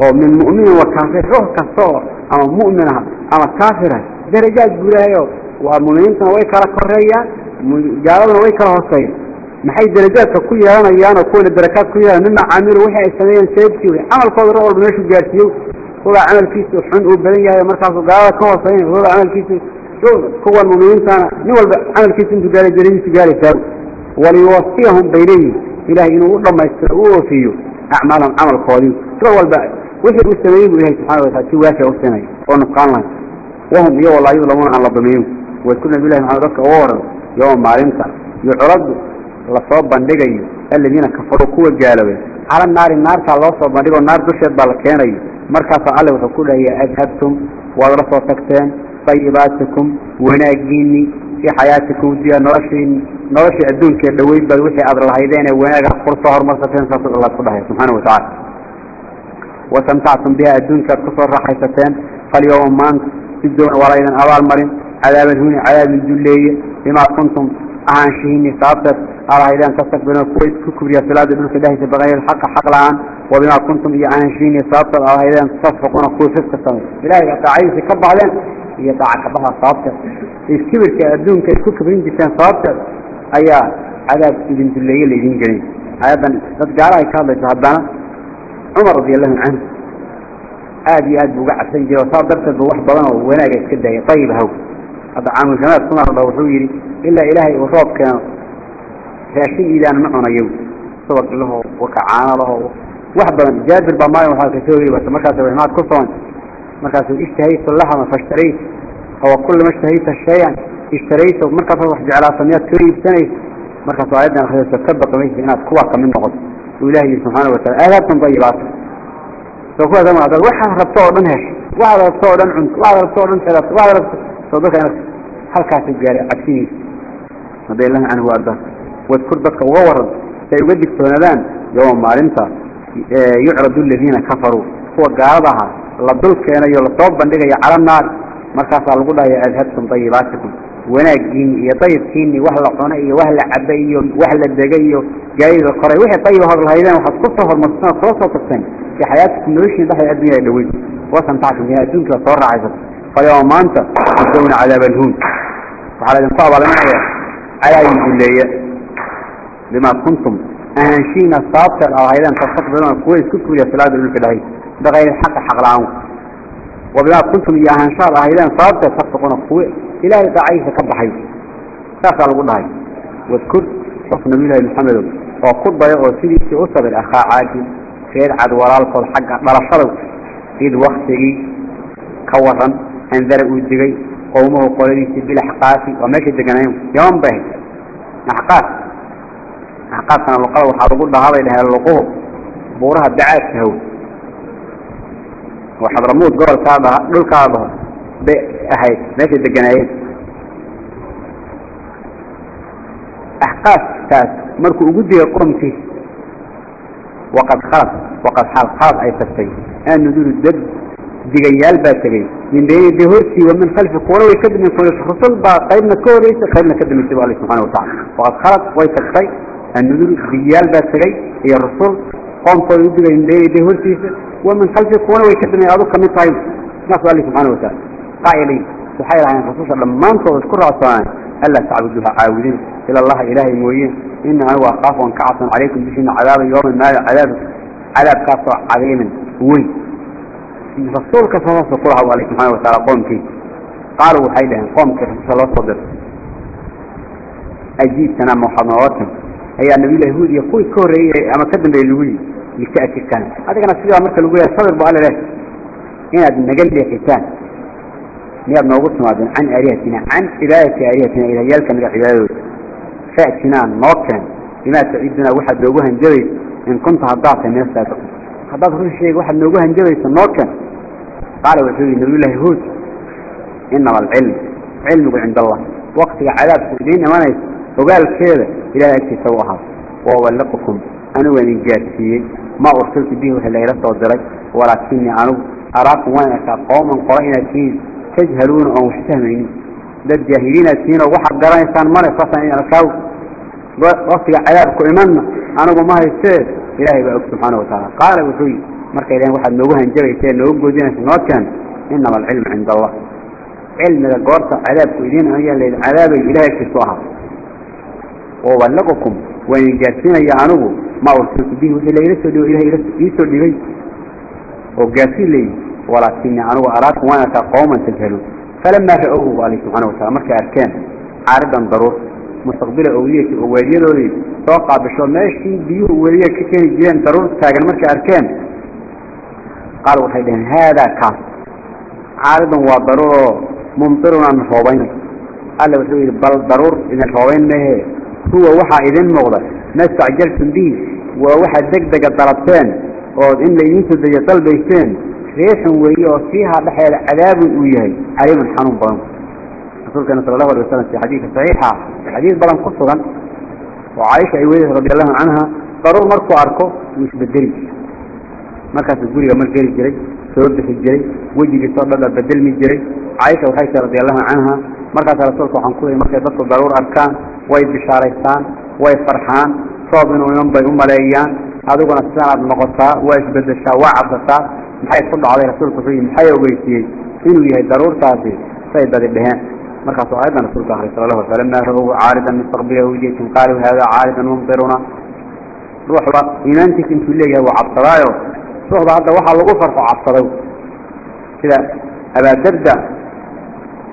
oo min mu'minin wa kaafir ruux kasta oo ama mumina ah ama kaafir ah, darajaad buu leeyahay waa muminiintuna way kala koreeyaan gaaladuna way kala hooseeyaan maxay darajaadka ku yeelanayaan oo kuwa darakaad ku yeelan mima camilu wixii sameeyeen sababtii wey camalkooda ruux walba meeshuu gaarsiiyo kuwa camalkiisu xun uu badan yahay markaasuu gaalada ka hooseeyan kuwa camalkiisu kuwan mu'miniintana nin walba camalkiisu intuu gaaray daradiisu gaaraysaa waliyuwasiyahum baynayhim ilahay inuu u dhammaystiro u oofiyo acmaalahum camalkoodii. Ruux walba wixii uu sameeyey buu ilahay subxana wataala si waafiya u sameeyey oo nufqaan lahayn wahum iyo walaa yudlamuuna aan la dumiyin wadkur nabi lahi maxamed dadka ugu horreeyo yooma maalinta yucradu la soo bandhigayo aladiina kafaruu kuwa gaaloobay. Cala naari naartaa loo soo bandhigo naar dusheed baa la keenayo. Markaasaa alle wuxuu ku dhahayaa adhabtum waad la soo tagteen ayibaatikum wanaagiini fii xayaatikum dunya noloshiin noloshii adduunkae dhaweyn baad wixii aad lahaydeenee wanaagaa fursoo hormarsateen saas alla ku dhahaya subxaana watacaala واستمتعتم بها الدون كتصر رحيستين فاليوم ما أنت تدون ورأينا أبال مرين عذاب الهون عذاب الجلية بما كنتم أهانشيني صابتت على هيدان تستقبلون كويس كبريا سلاد بلوك الله بغير الحق حق الآن وبما كنتم أهانشيني صابتت على هيدان تصفقون كويس فسك السماء إلهي تعيش كبع لين يتعك بها صابتت الكبر كأدون كيسكو كبرين جسان صابتت أيها عذاب ابن جلية اللي يدين جرين هذا تتقارا يكاد يتحدانا عمر رضي الله عنه. آدي آد بقع سنجي وصار درسة بوح بضانه وناقة كده. طيب هو. هذا عام الجمال صنع الله وحويري. إلا إلهي وصاب كان. فاشي إذا معنا يوم. صبق له وكعان له. وحبا جابر بماي وحاك سوري بس مركز وحماد كفوان مركز اشتهيت اللحم فاشتريت. هو كل ما اشتهيت الشيء اشتريته مركز واحد على صميات كريم سنة مركز وعدنا خير تتبق ميش بإنات كواك من نغض وإلهي سبحانه وتعالى. آلات طيبات. فهو هذا ما هذا وحا ربطه من هش وحا ربطه من عنك؟ وحا ربطه من ثلاث وحا ربطه صدق أنا هل كاتب جاري عكسيني؟ رضي الله عنه وأرضاه واذكر بك وورد سيوجدك سندان يوم معلمتا يعرض الذين كفروا. هو قارضها. لدل كان يلطوب بندقى على النار. مركز القضاء أذهبتم طيباتكم. وناجين يا طيب كيني وهلا قنا إيه وهلا عبي وهلا دجي جايز القرية وهي طيب هذا الهيدان وحتقطه المصنع خلاص الثانية في حياتك نوشني ده يأدي لوين وصل تعشوا جهة تونك لصار عزب فيا ما أنت تكون على بلهون وعلى صعب على معي على الكلية لما كنتم أهانشين الصابت الهيدان بنا كويس كل كل سلاد الكلية ده غير الحق حق العون وبما كنتم يا هنشار أهلان صابت تصفقون قوة إلى دعيه كبحي. ساسع القول هاي. واذكر صف الله محمد. وقد ضيغوا سيدي في أسر الأخاء عادي فيدعد ورالك الحق مرشره إذ وقته كورا أنذر أجري قومه قولي سبيل حقاتي وماشي دقناهم يوم به نحقات. نحقات أنا لقلوا حرقوا لها هذا إلى هذا بورها دعاتها هو. oo xadramuud gobolkaada dhulkaada bay ahayd meeshay deganaayeen axqaaskaas markuu ugu diray qoomkii waqad khalad waqad xaal khalad ay tagtay. Aan nuduru dad digayaal baa tegey min bayni dahortii wa min khalfi kuwana way ka dumaysay rasul baa qaybna ka horeysay qaybna ka dumaysay ba alle subxana wa tacala waqad khalad way tagtay. Aan digayaal baa tegey iyo rasul qoomkooda u dugaynay hortiisa wamin kalfi kuwana way ka dhimay adug ka mid tahay. Saas alli subxana wataala qaa'iliin. Waxay lahayn rasuusha dhammaantood isku raacsanaan allaa tacbuduha caabudin. Ila allaha ilaahay mooye. Ina anigu akaafu an ka cabsan calaykum dushiina cadaaba yooman maada cadaab cadaabkaasoo cadiimin weyn. Rasuulka saasaasu ku lahaa alle subxana wataala qoomkii. Qaaluu waxay dhaheen qoomkii rasuusha loo soo diray. Ajiibtana ma waxaad noola timid أجيب سنة محمد هي النبي اليهود يقول كوري أما كدن بيلوي لتأتي كان هذا كان سيدي أمريكا لقوية صدر بقال له هنا نقل لي ختان مياد نوغط مادن عن آلهتنا عن إلهة آلهتنا إلى يالك من العبادة فأتنا موكا bimaa taciiduna waxaad noogu hanjabaysa in kunta haddaad tahay min asaadiq haddaad run sheega waxaad noogu hanjabaysa noo ken qaala wuxuu yihi nabiyullaahi huud inama alcilm cilmigu cinda allah waktiga cadaabku idiin imanaysa ogaalkeeda ilahay agtiisa u ahaa. Waubaliqukum anigu idin gaadsiiyey maa ursiltu bihi wixii layla soo diray walaakinii anigu araakum waan arkaa qooman qolo inaad tihiin. Tajhaluuna oon wax fahmaynin. Dad jaahiliinaad tihiin oo waxaad garanaysaan male saasaan idin arkaaw. Waktiga cadaabku imanna anigu ma haystee? Ilaahay baa og subxaana watacaala qaala wuxuu yidhi markay dhaheen waxaad noogu hanjabaysa noogu goodinaysa noo keen inama alcilmu cinda allah. Cilmiga goorta cadaabku idiin ayaa laydin cadaabay ilahay agtiisu ahaa wabaliqukum waan idin gaadsiinaya anigu maa ursiltu bihi wixii layla soo dhigo ilahay iisoo dhigay oo gaadsiin leeyihi walaakinii anigu araakum waan arkaa qooman tajhaluun falamaa ra'owhu bu ali subxana watacala markay arkeen caaridan daruur mustaqbila owliyati oo weeliyadoodii soo qaabisho meeshii biyuhu weliya ka keeni jireen daruur taagan markay arkeen qaal waxay dhaheen haadaa kaas caaridan waa daruur oo mumtirunaan roobaynay alla wuxuu yidhi bal daruur idin roobayn mehe huwa waxaa idin muuqda ma stacjaltum bihi waa waxaad deg dega dalabteen ood in laydiinsoo dejiyo dalbayseen riixun weeye oo fiihaa dhexeeda cadaabun uu yahay caliimun xanuun badan rasuulkeena sala allahu alay wasalam fi xadiidka saxiixa xadiis badan ku sugan oo caaisha ay weyday radi allahu canha daruur markuu arko wuu isbedeli markaasuu guriga mar geli jiray allahu markaasa rasuulka waxaan ku leey markay dadku daruur arkaan way bishaaraystaan way farxaan roob inuu iman bay u maleeyaan adiguna sidanaad noqotaa waa isbedeshaa waa cabsataa maxay ku dhacday? Rasuulku wuxuu yii maxay ogeysiiyey? Inuu yahay daruurtaasi say badi dheheen. Markaasuu aayadan rasuulka akray sala lahu falamaa ra'ohu caaridan mustaqbila wjiyatin qaaluu haadaa caaridan mumtiruna. Ruuxba iimaankiisa intuu leeyahay waa cabsadaayo. Ruuxda hadda waxaa lagu farxo cabsaday. Sida abaadarda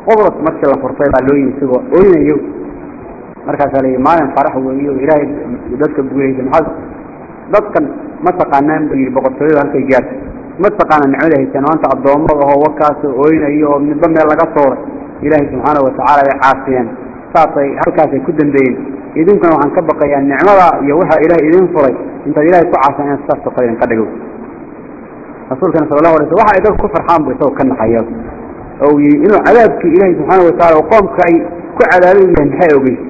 qobros markii la furtay baa loo yimi isagoo oynayo markaasaa layihi maalin farax weeyo ilaahay dadka guulaysa maxaa dadkan ma taqaanaan buu yidhi boqortooyada halkay gaarta ma taqaana nicmada haysaan maanta addoommada oo wakaasoo ooynayo oo midba meel laga sooray. Ilaahay subxaana watacaala bay caasiyeen saasay halkaasay ku dambeeyeen. Idinkuna waxaan ka baqayaa nicmada iyo waxa ilahay idin furay. Intaad ilahay ku caasaan inaad saasoo kale idinka dhigo rasuulkana sala allahu alay sl waxa ay dadku ku farxaan bu isagoo ka naxaya oo yidhi inuu cadaabkii ilaahay subxaana watacala oo qoomka ay ku cadaabay u yahay maxay ogeysa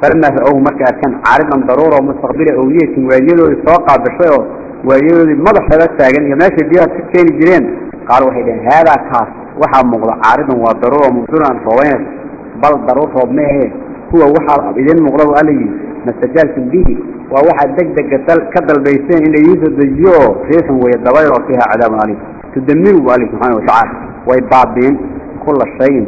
falamaa ra'ohu markay arkeen caaridan daruura mustaqbila owliyatin waadiyadoodii soo qaabishay oo waadiyadoodii madaxeeda taagan iyo meeshay biyaha ka keeni jireen qaalo waxay dhaheen haadaa kaas waxaa muuqda caaridan waa daruur oo mumtirunaan roobaynaysa bal daruur roob meehe huwa waxaa idin muuqda bu alla yidhi mastajaaltum bihi waa waxaad deg dega ka dalbayseen in laydiin soo dejiyo oo riixun weeye dabayl oo fiiha cadaabun aliim tudamiru bu ali subxaana watacaala way baabiin kula shayin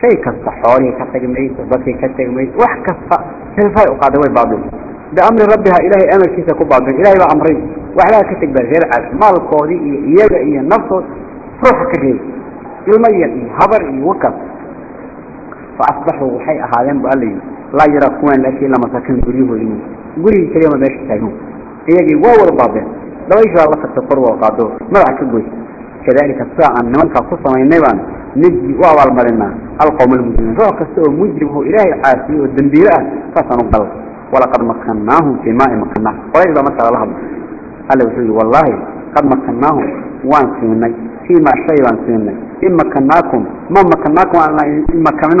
shay kasta xoolihii ka tegi mayso dadkii ka tegi mayso wax kasta hilfay u qaaday way baabiin biamri rabbiha ilaahay amarkiisa ku baabiin ilahay baa amray waxlaha ka teg baa reer caas maalkoodii iyo iyaga iyo naftood ruuxa ka reey ilmo yar iyo habar iyo wakas fa asbaxuu waxay ahaadeen bu alla yidhi laa yaraa kuwaan laakiin la masakin guryahoodii mu gurigii keliyama meesha taagan iyagii waa wada baabeen dabayshii baa la tagta kor waa qaado madaxa ka goys kadalika sidaa aan nimankaa ku samaynay baan niji u abaalmarinaa alqowm almujrimiin ruux kasta oo mujrim oo ilaahay caasiyey oo dembiile ah saasaan u galay walaqad makannaahum fii maai makanaa qoraysh baa markaa lala hadlay alla wuxuu yihi wallaahi qad makannaahum waan siinay fii maa shay baan siinay in makanaakum ma makanaakum aanaan idin makanin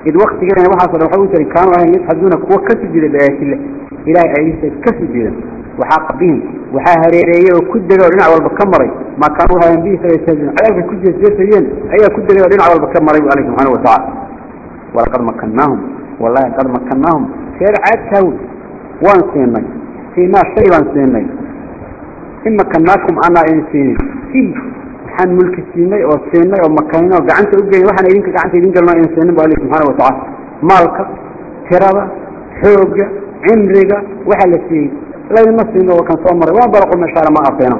absaaran arag baan u yeelay waafiyatan quluub baan u yeelay famaa aqnaan ma deeqin canhum iyaga xaggooda waxba uma tarin samcu maqalkoodii walaa absaaruhum araggoodii wax uma tarin walaa waxaas mayna ka faaidaysanin bu ilahay kuma garan ilahay kagama cabsan min shayin waxba uu tarin waxaasoo la siiyo id waktigeena waxaaso dhan waxay u tarin kaanuu ahayn yashhaduuna kuwa ka sujuuda biaayatilla ilahay ayadiisa ka sujuuda waxaa qabihim waxaa hareereeyey oo ku degay oo dhinac walba ka maray maa kaanuu hayan bihi salaysaajin cadaabkay ku jeesjeesayeen ayaa ku degay oo dhinac walba ka maray bu alla subxaana watacala walaqad makannaahum wallahi qad makannaahum reer caadkaaw waan siinay fii maa shay baan siinay in حن ملك السيني أو السيني أو مكيني أو قعنت أبقيني وحان إذنك قعنت إذنك لما ينسيني بقى لكم حانا وتعال كرابة حوقة عمرقة وحال السيني. لا ينسي إنه كان صومري وان برقوا ما شاء ما أعطينا؟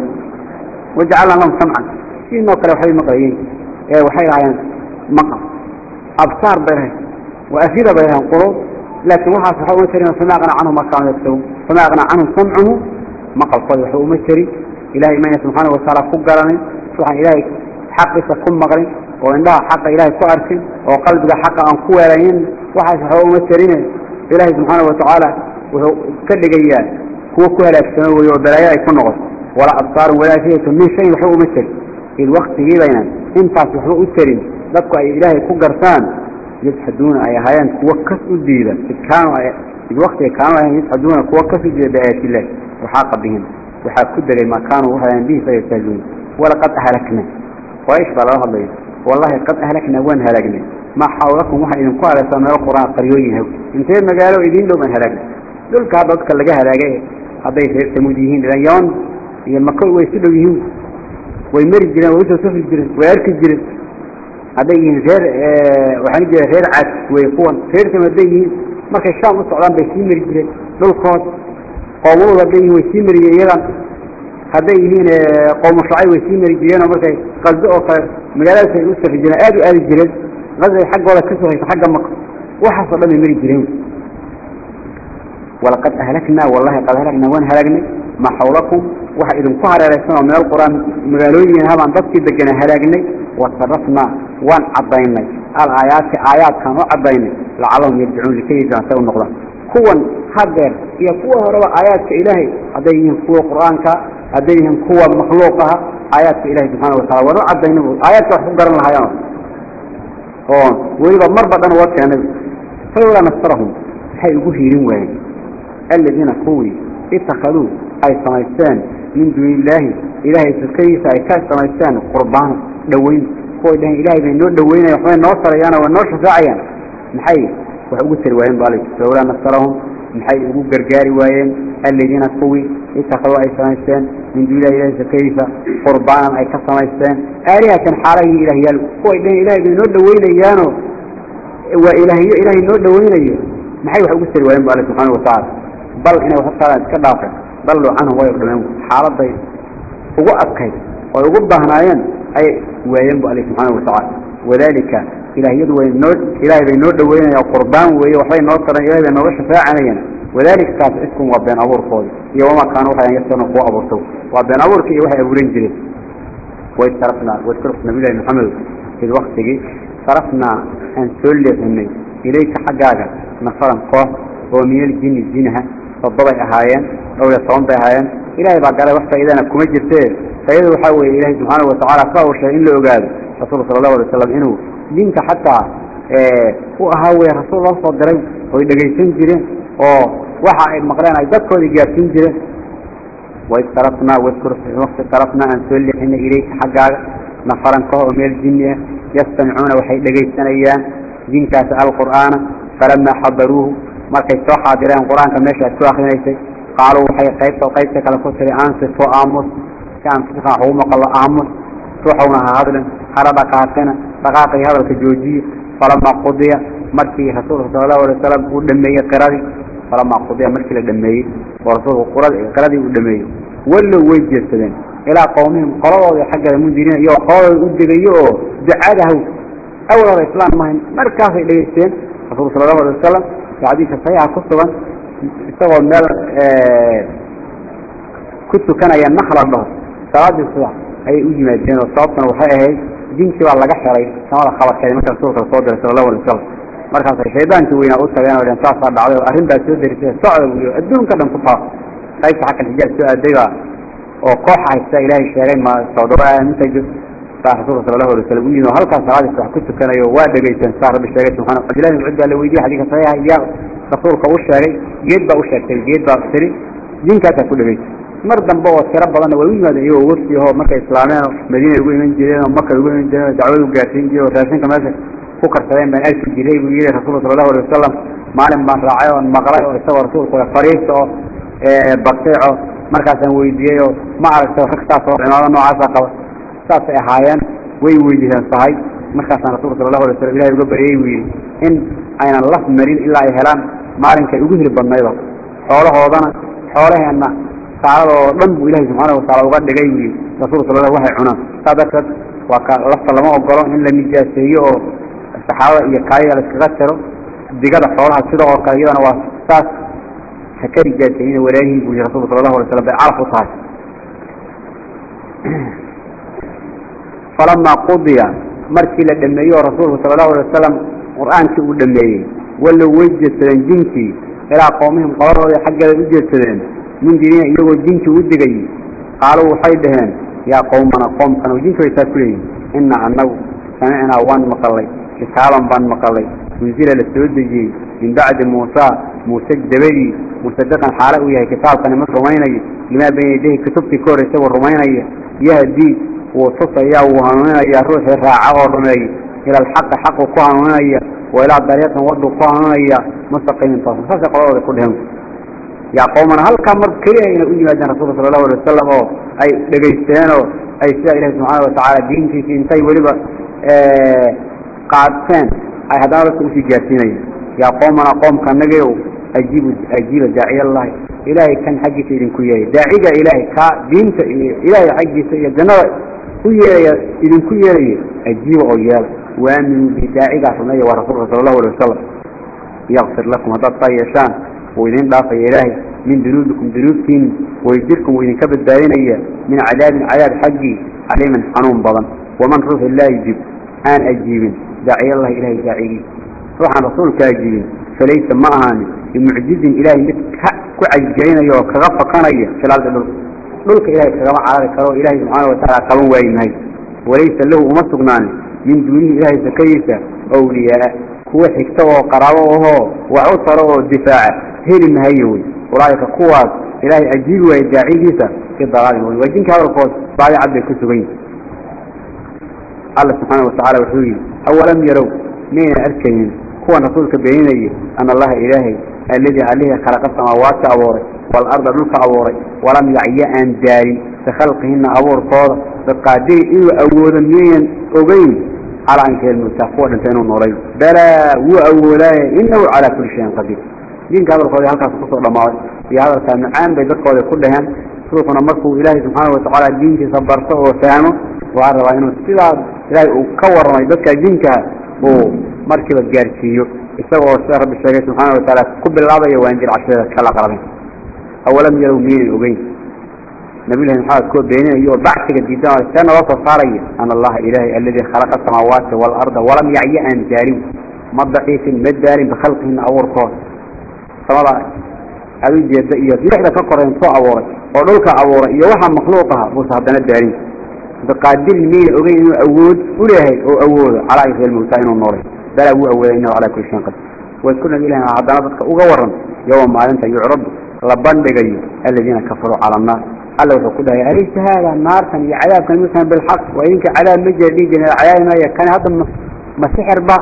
وجعلنا لهم سمعا. كين موكرة وحي مقرئين. إيه، وحي عين. مقر أبصار بيها وأثير بيها القروب لكن وحا صحيح ومترين فما أغنى عنهم أكام يبتون فما أغنى عنهم سمعهم مقر صحيح ومتري إلهي مين سبحانه وتعالى فقرني waxaan ilaahay xaqiisa ku maqlin oo indhaha xaqa ilaahay ku arkin oo qalbiga xaqa aan ku weelayn waxaas waxba uma tarine ilaahay subxaana watacaala wuxuu ka dhigayaa kuwa ku halaagsamo weeye oo balaayo ay ku noqoto. Walaa absaarin walaa fiata min shayin waxba uma tarin id waktigiibaynan intaas waxba u terin dadku ay ilaahay ku gartaan yadxaduuna ay ahaayeen kuwa kas u diida. Id kaanu id waktiga kaanu ahayn yadxaduuna kuwa kas u diida biaayatillah waxaa qabihim. قد أهلكنا وين هلكنا ما حاولكم وحا إذن كوالة سمع القرآن قريوين هو انتين مقالوا إذين لو من هلكنا دول كابدك اللي هلكنا هذا سموديهين لأن يوم يمكوا ويسلوا يهون ويمرج جرين ويسلوا سفل جرين ويركز جرين hadday yihiin reer waxaan jira reer cad way kuwan reerkama hadday yihiin markay shaam u socdaan bay sii mari jireen dhulkood قوموا بيه وسيمري جيدا هذي هنا آه، قوم شعيب وسيمري جيانا مثلا قلبه أخر مجالس يوسف في الجنة آدو آل الجلد. غزة حق ولا كسوه حق مقر. وحصل لهم من الجرين ولقد أهلكنا والله قد أهلكنا. وين هلقنا ما حولكم. وحا إذن على السنة من القرآن. مغالوين هذا عن بسكي بجنة هلقنا وصرفنا وان عضينا الآيات آيات كانوا عضينا لعلهم يرجعون لكي يجعون سوى النقلان كون xaggeen iyo kuwa horeba aayaadka ilaahay hadday yihiin kuwa qur'aanka hadday yihiin kuwa makhluuqaha aayaadka ilahay subxaana watacala waanu caddaynab aayaadka wax ku garan lahaayaan. Oo weliba marba dhan waa keenay. Falowlaa nastarahum waxay ugu hiirin waayeen. Aladiina kuwii itakaduu ay samaysteen min duuni illaahi ilaahay sakadiisa ay ka samaysteen qurbaana dhoweyn. Kuway dhaheen ilahay bay noo dhoweynaya waxbay noo sarayaan oo noo shafaacayaan. Maxay? Wax ugu tari waayeen baa falowlaa nastarahum. محي أبو قرقاري وين الذين قوي اتخذوا أي سميستان من دون إله سكيفة قربانا أي كسميستان آلهة حاله إلهي وإذن إلهي بنود وين إيانو وإلهي إلهي نود وين إيانو محي أبو قلت الوين بأله سبحانه وتعالى. بل إنه وحصل كذاك ضلوا عنه ويقدمون حالته هو أبكي. ويقبه هنايا أي وين بأله سبحانه وتعالى. وذلك إلهي يدوي النور إلهي بين نور دوين يا قربان وهي وحي نوصر إلهي بين نور شفاعة علينا. وذلك كانت إسكم وبين أبور فوضي يوما كانوا وحي يسرنا قوة أبور تو وبين أبور كي وحي أبورين جري. ويترفنا ويترفنا بلا محمد في الوقت جي. صرفنا أن سلت مني إليك حقاك نفرا قوة. ومن الجن الجنها فالضبع أهايان أو يصعون بأهايان إلهي بعد قال وحفا إذا أنا كما جرتين فإذا حاول إلهي سبحانه وتعالى فهو شيء إلا أقال رسول صلى الله عليه وسلم إنه muslimiinta xataa u ahaa wey rasuul loo soo diray oy dhegaysan jireen oo waxa ay maqleen ay dadkooda gaarsiin jireen. Waistarafnaa wadkur fi aan soo lixina ilayka xaggaaga. Nafaran koox oo meel jinni ah yastamicuuna waxay dhegaysanayaan jinkaasi alqur'aana falamaa xadaruuhu. Markay soo xaadireen qur'aanka meesha ku akrinaysay qaaluu waxay qaybta qaybta kale ku tiri aansifo aamus. Si anfusikan waxugu maqalo aamus. Ruuxuuna ha hadlin hana dhaqaaqina dhaqaaqay hadalka joojiye falama qudiya markii rasuulka sallallahu alayhi wasallam uu dhameeyay qiradii falama qudiya markii la dhameeyay oo rasuulku qiradii uu dhameeyay wallo way jeesadeen ilaa qowmihim qoladooda xagga mundiriin iyo qoladooda u degayo oo ducadahu awlada islaam ma markaasay dhageysteen rasuulka jinkii baa laga xiray samada khabarkeed marka rasuulka soo diray sal allahu alay wasalam markaasay shaydaankii weynaa u tageen odhan saasaa dhacday oo arrin baa soo derisay socda buuyo adduunka dhan ku taaf qaybta xaggan xijaab soo aadayba oo kooxa haysta ilaahay sheegay ma socdo waa aaminta ah, jir. Baa rasuulka sala allahu alay wasalam u yimi oo halkaas salaadiis wax ku tukanayo waa dhegaysan. Saa rabbi sheegay subxana cabdillahi ibn cud baa la weydiiyey xadiiska saxiixa yaa rasuulka u sheegay geed baa u sheegtay geed baa tiri diinkaasa ku dhegaysan mar dambe oo tiro badanna way u yimaadeen iyagoo wafdiahoo markay islaameen madiina ugu iman jireen oo makay ugu iman jireen oo dacwada u gaarsiin jireen oo raashinka meesha ku karsadeen baan arki jiray buu yihi rasuulka sala allahu alay wasalam maalin baan raacay oon maqlay oo isagoo rasuulku fariista oo eh, barteeco markaasaan weydiiyey oo ma aragta rag saas oo cimaado noocaasa qaba. Saasay ahaayeen way weydiisansahay markaasaan rasuulka sala allahu alay wasalam ilahay uga baryay buu yihi in aynan laf marin ilaa ay helaan maalinka ugu hir badnaydo xoolahoodana xoolaheenna saaladoo dhan buu ilaahay subxaana watacaala uga dhigay buyi rasuulka sal waxay cunaan. Saa darteed waa ka lafta lama ogolo in la nijaaseeyo oo saxaabada iyo kaayada la iskaga tiro digada xoolaha sida oo kale iyadana waa saas ha ka nijaaseeyina walaagihii buu yihi rasulka sala allahu alay slam bay calaf u tahay. (clears throat) Falamaa qudiya markii la dhameeyey oo rasuulku sala allahu alay wasalam qur'aankii uu dhameeyey wallow way jeedsadeen jinkii ilaa qoomihim qoladooda xaggeeda u jeedsadeen mundiriina iyagoo jinkii u digay qaaluu waxay dhaheen yaa qowmana qoomkan oo jinki way saa ku leeyihiin ina annagu samicnaa waan maqalay kitaaban baan maqalay unsila la soo dejiyey min bacdi muusa muuse dabadii musadaqan xaale uu yahay kitaabkani mid rumaynayo limaa bayna yadayhi kutubtii ka hor isagoo rumaynaya yahdii wuu tusayaa wuu hanuuninayaa ruuxii raaca oo rumeeyey ila alxaqi xaqu yaa qowmana halkaa mar keliya inay u yimaadeen rasuulka sala allahu alay wasalam oo ay dhegaysteenoo ay sidaa ilahi subxaana watacaala diintiisii intay weliba qaadteen ay haddana dadka u sii gaarsiinayeen yaa qoomana qoomka nageow ajiibu ajiiba daaciy allahi ilaahay kan xaggiisa idinku yeeray daaciga ilaahay kaa diinta iyo ilaahay xaggiisa iyo jannada u yeeraya idinku yeeraya ajiiba oo yeela waaminuu bi daacigaa waa rasuulka sala allahu alay wasalam yakfir lakum haddaad saa yeeshaan wuu idin dhaafaya ilaahay min dunuubikum dunuubtiin waydirkum wuu idinka badbaadinaya min cadaabin cadaab xaggii caliiman xanuun badan waman ruuxi laa yujib aan ajiibin daaciyallahi ilahay daacigii ruuxaan rasuulka ajiibin falaysa ma ahaanin bimucjizin ilaahay mid ku cajgelinaya oo kaga fakanaya filaldi dhulka dhulka ilahay kagama carari karo ilaahay subxaana watacaala qaban waayi mahay walaysa lahu uma sugnaanin min duunihi ilaahay sakadiisa awliyaa kuwa xigta oo qaraabo ahoo wax u taro oo difaaca. Heli mahayo wey. Ulaaika kuwaas ilaahay ajiibi waaye daacigiisa fi dalaalin wey waa jinka hadalkood baadicad bay ku sugan yihiin alla subxaana watacaala wuxuu yihi awalam yarow maynan arkaynin kuwan rasuulka beeninaya ana allaha ilaahay alladii allihii khalaqa samaawaadka abuuray waalarda dhulka abuuray walam yacyo aan daalin bikhalqihina abuurkooda biqaadiri inuu awoodo miyaynan ogeyn calaa an keelmutaa kuwa dhintay inuu noolay balaa wuu awoodaaye inahu calaa kulli shayin qadiir diinka hadalkoodii halkaas ku soo dhammaaday iyo hadalkaa macaan bay dadkooda ku dhaheen. Ruuxuna markuu ilaahay subxaana watacaala diintiisa barto oo fahmo waa rabaa inuu sidaas ilaahay uu ka warramay dadka jinkaha uu markiiba gaarsiiyo. Isagoo sida rabbi sheegay subxaana watacaala ku bilaabaya waa injil cashadeeda kala qarabin awalam yarow miyaynan ogeyn nabiyullahi maxamed kuwa beeninayo oo bacsiga diidan oo see naloo soo saaraya ana allaha ilaahay alladii khalaqa asamaawaati waalarda walam yacyo aan daalin ma daciifin ma daalin bikhalqihina abuurkooda samada aad u jeeda iyo lixda ka koreyn soo abuuray oo dhulka abuuray iyo waxaa makhluuq aha buusa haddana daalin biqaadirin miyayna ogeyn inuu awood u leeyahay oo awoodo calaa ifil mawtaa inuu noolay balaa wuu awooday innahu calaa kulli shayin qadir waadku nabi ilahi haddana dadka uga waran yowma maalinta yucradu la bandhigayo aladiina kafaruu cala annaar alla wuxuu ku dhahay alaysa haada naartan iyo cadaabkan misan bilxaq waa idinka cadaab ma jira dhihi jirin cadaab maya kani hadda ma sixir ba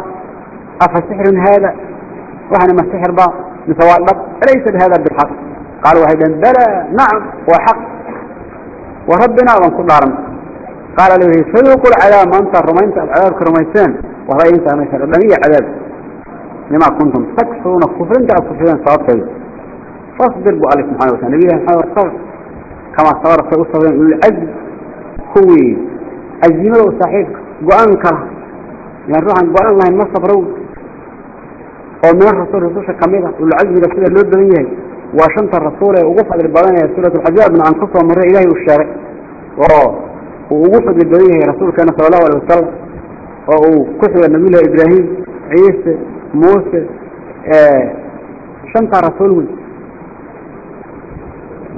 afa sixirun haada waxani ma sixir ba mise waa dhab alaysa hada bilxaq qaalu waxay dhaheen bala nacam waa xaq wa rabbinaa baan ku dhaaran qaala la yihi faduuqu lcadaab maanta rumaynta ad cadaabka rumayseen waxba idintaa meesha dhadhan iyo cadaab lima kuntum takfuruuna kufrinta aad kufrideen sababteeda fasbir bu alle subxana watala nabi ilahi maxamed sabr kamaa sabara say u sabreen ululcazm kuwii cazimada u saaxiibka go'aan kala yan ruuxaan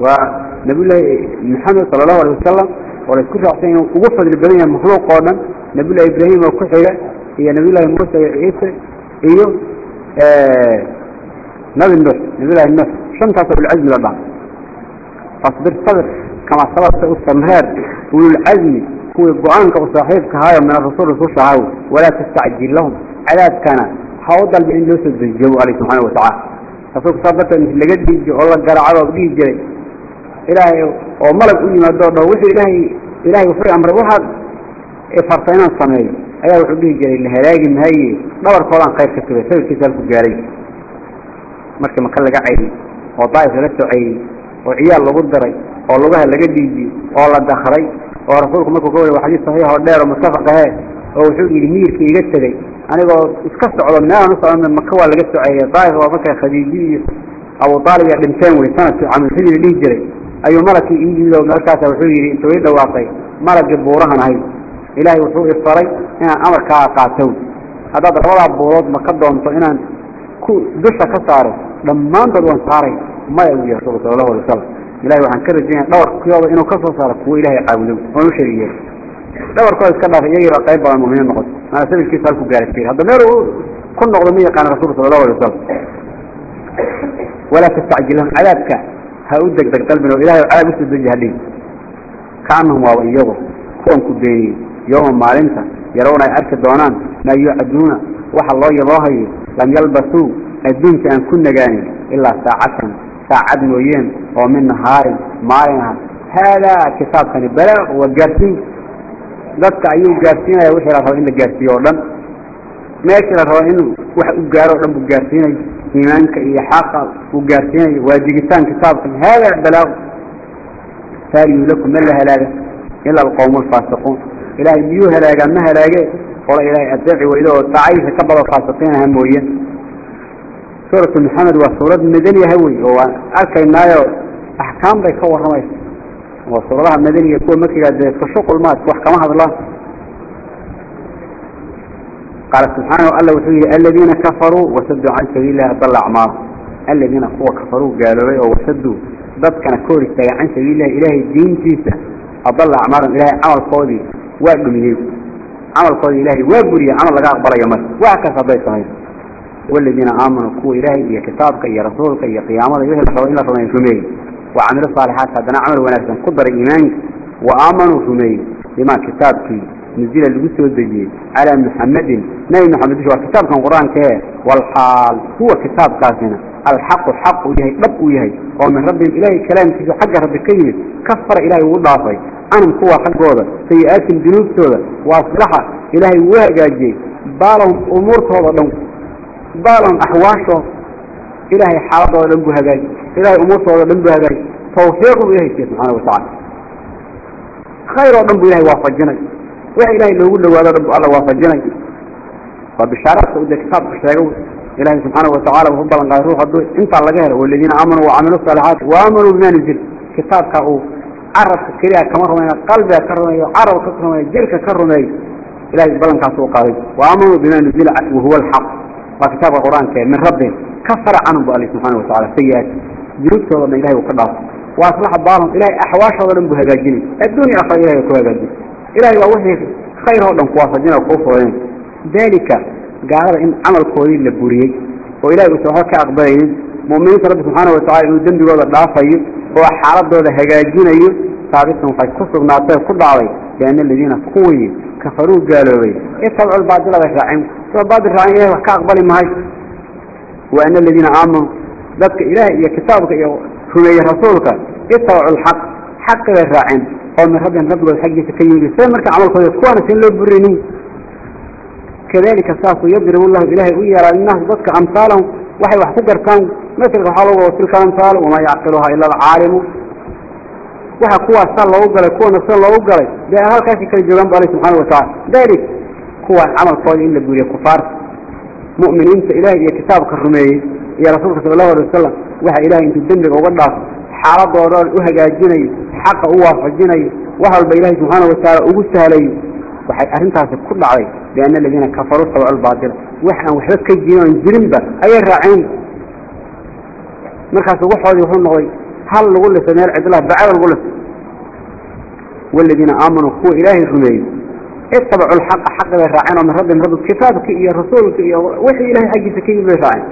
go'aan lahayn ma sabrow oo min arasuul rasusha kamida ululcazmiga sida loo badan yahay waa shanta rasuul ee ugu fadli badan ee suurat alxajaabna aan ku soo marray ilahay uu sheegay oo uu ugu fadli badan yahay rasuulkeena sala allahu alay wasalam oo uu ku xiga nabiyullahi ibraahim ciise muuse shantaa rasuul wey waa nabiyullaahi maxamed sala allahu alay wasalam oo la isku raacsan inuu ugu fadli badan yahay makhluuq oo dhan ilaahay oo malag u yimaado o dha wuxuu ilaahay ilahay wuxuu amray waxaad farta inaan sameeyo ayaa wuxuu dhihi jiray la halaagi mahaye dhabarkoodaan khayr ka sugay sabirkiisa halku gaaray. Markii maka laga cayay oo daa'if laga soo cayey oo ciyaal lagu diray oo lugaha laga dhiijiyey oo la dakray oo rasuulku markuu ka wariy waa xadiis saxiix oo dheer oo muttafaq ahe oo wuxuu yidhi miirkii iga tegey anigoo iska socdo meelaan u maka waa laga soo cayey daa'if waa markaa khadiiji iyo abu aalib yaa dhinteen wey sannadkii camilxidii la dhihi jiray ayuu malagkii ii yimid markaasa wuxuu yidhi intuu ii dhawaaqay. Malaggii buurahan ahayd. Ilaahay wuxuu ifaray inaan amarkaa qaatow. Haddaad labadaa buurood ma ka doonto inaan ku dusha ka saaro dhammaantood waan saaray maya u yihi rasuulka sala allahu alay wasalam ilahay waxaan ka rajaynaya dhawarkooda inuu ka soo saaro kuwo ilaahay caabudow oon u yeelay dhawarkooda iska dhaafay iyagii qayb badan mu'miniin noqotay maana sabirkiisa halku gaarasiiyey hadda meel uu ku noqdo ma yaqaana rasulka sala allahu alay wasalam walaa tastacjilhum cadaabka ha u degdeg dalbin oo ilahay cadaab u soo deji hadhihin kaanahum waaba iyago kuwan ku beeniyey yowma maalinta yarawna ay arki doonaan maa yuucaduuna waxa loo yaboohayo lam yalbasuu adduunka aan ku nagaanin ilaa saacatan saacad mooyeen oo min nahaarin maalin ah haadaa kitaabkani balaaq waa gaarsiin. Dadka ayuu gaarsiinaya wixii la rabo in la gaarsiiyo o dhan. Meeshii la rabo in wax u gaaro o dhan buu gaarsiinayo iimaanka iyo xaqa uu gaarsiinayo waa digitaan kitaabkan haadaa balaaq faal yuhlaku ma la halaaga ila alqowm alfaasiquun ilaahay miyuu halaagaa ma halaage qola ilaahay adeeci weydo oo daacaysa ka bado faasiqiin aha mooye suuratu maxamed waa suurad madaniyaha wey oo waan arkaynaayo axkaam bay ka warramaysa oo suuradaha qaala subxaanahu alla wuxuu yihi aladiina kafaruu wasaduu can sabiili lahi adalla acmaal aladiina kuwa kafaruu gaaloobay oo wasaduu dadkana ka hor istaagay can sabiililahi ilaahay diintiisa adalla acmaalum ilaahay camalkoodii waa dhumiyey camalkoodii ilaahay waa buriyey camal laga aqbalayo mar wax kas hadday samayn waladiina aamanuu kuwa ilaahay iyo kitaabka iyo rasuulka iyo qiyaamada iyo wixii la rabo in la rumeeyo rumeeyey wa camilu saalixaat haddana camal wanaagsan ku daray iimaanka wa aamanuu rumeeyey bimaa kitaabkii nuzila lagu soo dejiyey calaa muxamadin nabi maxamed dush waa kitaabkan qur'aanka ee walxaal huwa kitaabkaasina alxaqu xaq uu yahay dhab uu yahay oo min rabbihim ilaahay kalaamkiisa xagga rabbi ka yimid kafara ilaahay ugu dhaafay canhum kuwa xaggooda sayi-aatin dunuubtooda wa aslaxa ilaahay wuu hagaajiyey baalahum umuurtooda dhan baalahum axwaashooda ilaahay xaaladooda dhan buu hagaajiyey ilaahay umuurtooda dhan buu hagaajiyey tawfiiq buu ilahay siiye subxaana watacala khayr oo dhan buu ilahay waafajinay waxa ilaahay loogu dhawaado dhan bu alla waafajinay waa bishaaraadka u dee kitaabka sheega ilahay subxaanahu watacala wuxuu ballan qaaday ruux hadduu intaa laga helo waladiina aamanuu wacamilu saalixaati waamanuu bima nuzil kitaabka uu carabka keliya kama rumayna qalbiga ka rumeeyo carabka ka rumeeyo jirka ka rumeeyo ilahay ballankaas uu qaaday waamanuu bima nuzila wahuwa alxaq waa kitaabka qur'aanka min rabbihim kafara canhum bu alla subxaana watacala sayi-aati dunuubtooda dhan ilahay uu ka dhaafo wa aslaxa baalahum ilahay axwaashooda dhan buu hagaajinay adduunya akhra ilahay ku hagaajinay ilahay waa wixii khayr oo dhan kuwaafajina kuu fudayn dalika gaalada in camalkoodii la buriyey oo ilahay uusan waxba ka aqbalaynin wa ilaahay xaqi bay raaceen oo min rabbihim rabbigood xaggiisa ka yimid see marka camalkooda kuwaana sin loo burinin. Kadalika saasuu yadribu llahu ilaahay u yeelaa linnaas dadka amhaalahum waxay wax ku gartaan. Maselka waxaa logu wada tilka amhaal wamaa yacqiluhaa ila alcaalimu. Waxa kuwaas saa loogu galay kuwana sida loogu galay dee halkaasi kala joogaan bu alla subxaana watacala dalik kuwaan camalkooda in la buriye kufaarta mu'miniinta ilahay iyo kitaabka rumeeyey iyo rasuulka sala allahu alay wasalam waxa ilahay intuu dembiga uga dhaafo xaaladoodan u hagaajinayo xaqa u waafajinayo wax walba ilahay subxaana watacaala ugu sahlayo waxay arrintaasi ku dhacday biana aladiina kafaruu tabcu lbaatila wax aan waxba ka jirin oon jirinba ayay raaceen. Markaas waxoodii wuxuu noqday hal lagu liso meel cidlaha bacada lagu liso. Waladiina aamanuu kuwa ilaahay rumeeyey. Itabacu lxaqa xaqi bay raaceen oo min rabbihim rabbi kitaabki iyo rasuulka iyo wixii ilahay xaggiisa ka yimid bay raaceen.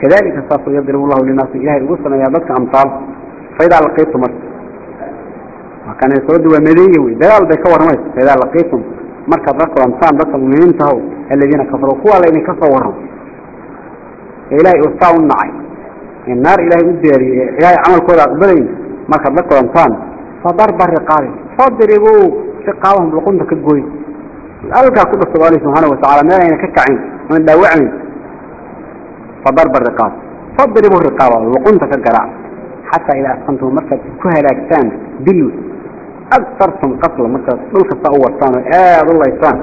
Kadalika saasuu yadribu llahu linaasi ilahay ugu sameeyaa dadka amtaal faidaa laqiitum marka markaan sabada waa madaniya wey dagaal bay ka warramaysa faidaa laqiitum markaad la kulantaan dadka muminiintahow aladiina kafaruu kuwaa laydin ka soo warram ee ilaahay uu saa u nacay ee naar ilaahay u diyaariyey ee ilaahay camalkooda aqbalayn markaad la kulantaan fadarba riqaabi fadribuu riqaabahum luqunta ka gooy alkaa ku dhufta ali subxaana watacala xataa idaa asqantum markaad ku halaagtaan dilmi agtartum qatla markaad dhul kasta u warsaan oo aada u laysaan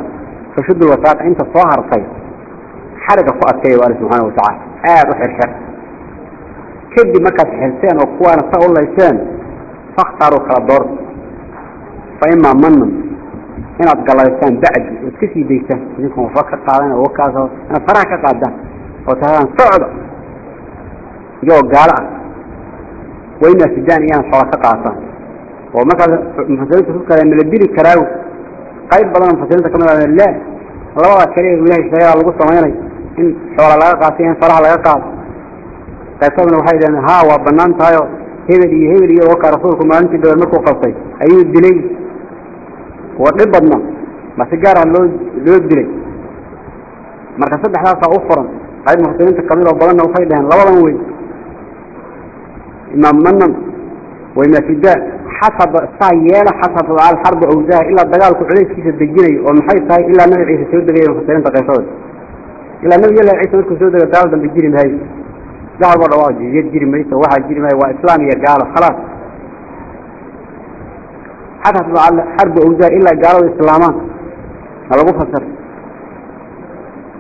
fashudu wasaaqa inta soo hartay xariga ku adkeeya waa alle subxaana watacaala aada u xirxir kadib markaad xirteen oo kuwaana saa u layseen fakhtaaruu kala doorta fa imaa manan inaad galaystaan bacdi ood ka sii daysaan idinkuon wafa ka qaadan oo kaasoo inaad faraha ka qaadaan oo taadaan socda idigoo gaalo ah waa inaad sidaan iyo inaad xoola ka qaataan oo markaas mufasiriinta ku kale nala dili karaaw qayb badan mufasiriinta ka mid ah la labada kale ilahay sheegaa lagu samaynayo in xoola laga qaato in faraha laga qaado qaybtaduna waxay yidhahdeen haa waa bannaan tahay oo hebel iyo hebel iyo wakaa rasuulku maalintii dabeed markuu qabtay ayuu dilay wadhib badna basi gaar ah loo loo dilay marka saddexdaasaa u furan qayb mufasiriinta kamid oo badanna waxay dhaheen labadan wey imaam manan wa imaa fidaa xasaba saa yeela xasaba alxarbu awsaha ilaa dagaalku culayskiisa dejinayo oo maxay tahay ilaa nabi ciise soo degaya mufasiriinta qaybtooda ilaa nabi yalla ciise markuu soo dego gaalo dambe jiri maayo gaal boo dhawaa jiziyad jiri mayso waxaa jiri maayo waa islaam iyo gaalo khalaas حسب حرب أوزاء إلا قالوا الإسلامان هذا هو فسر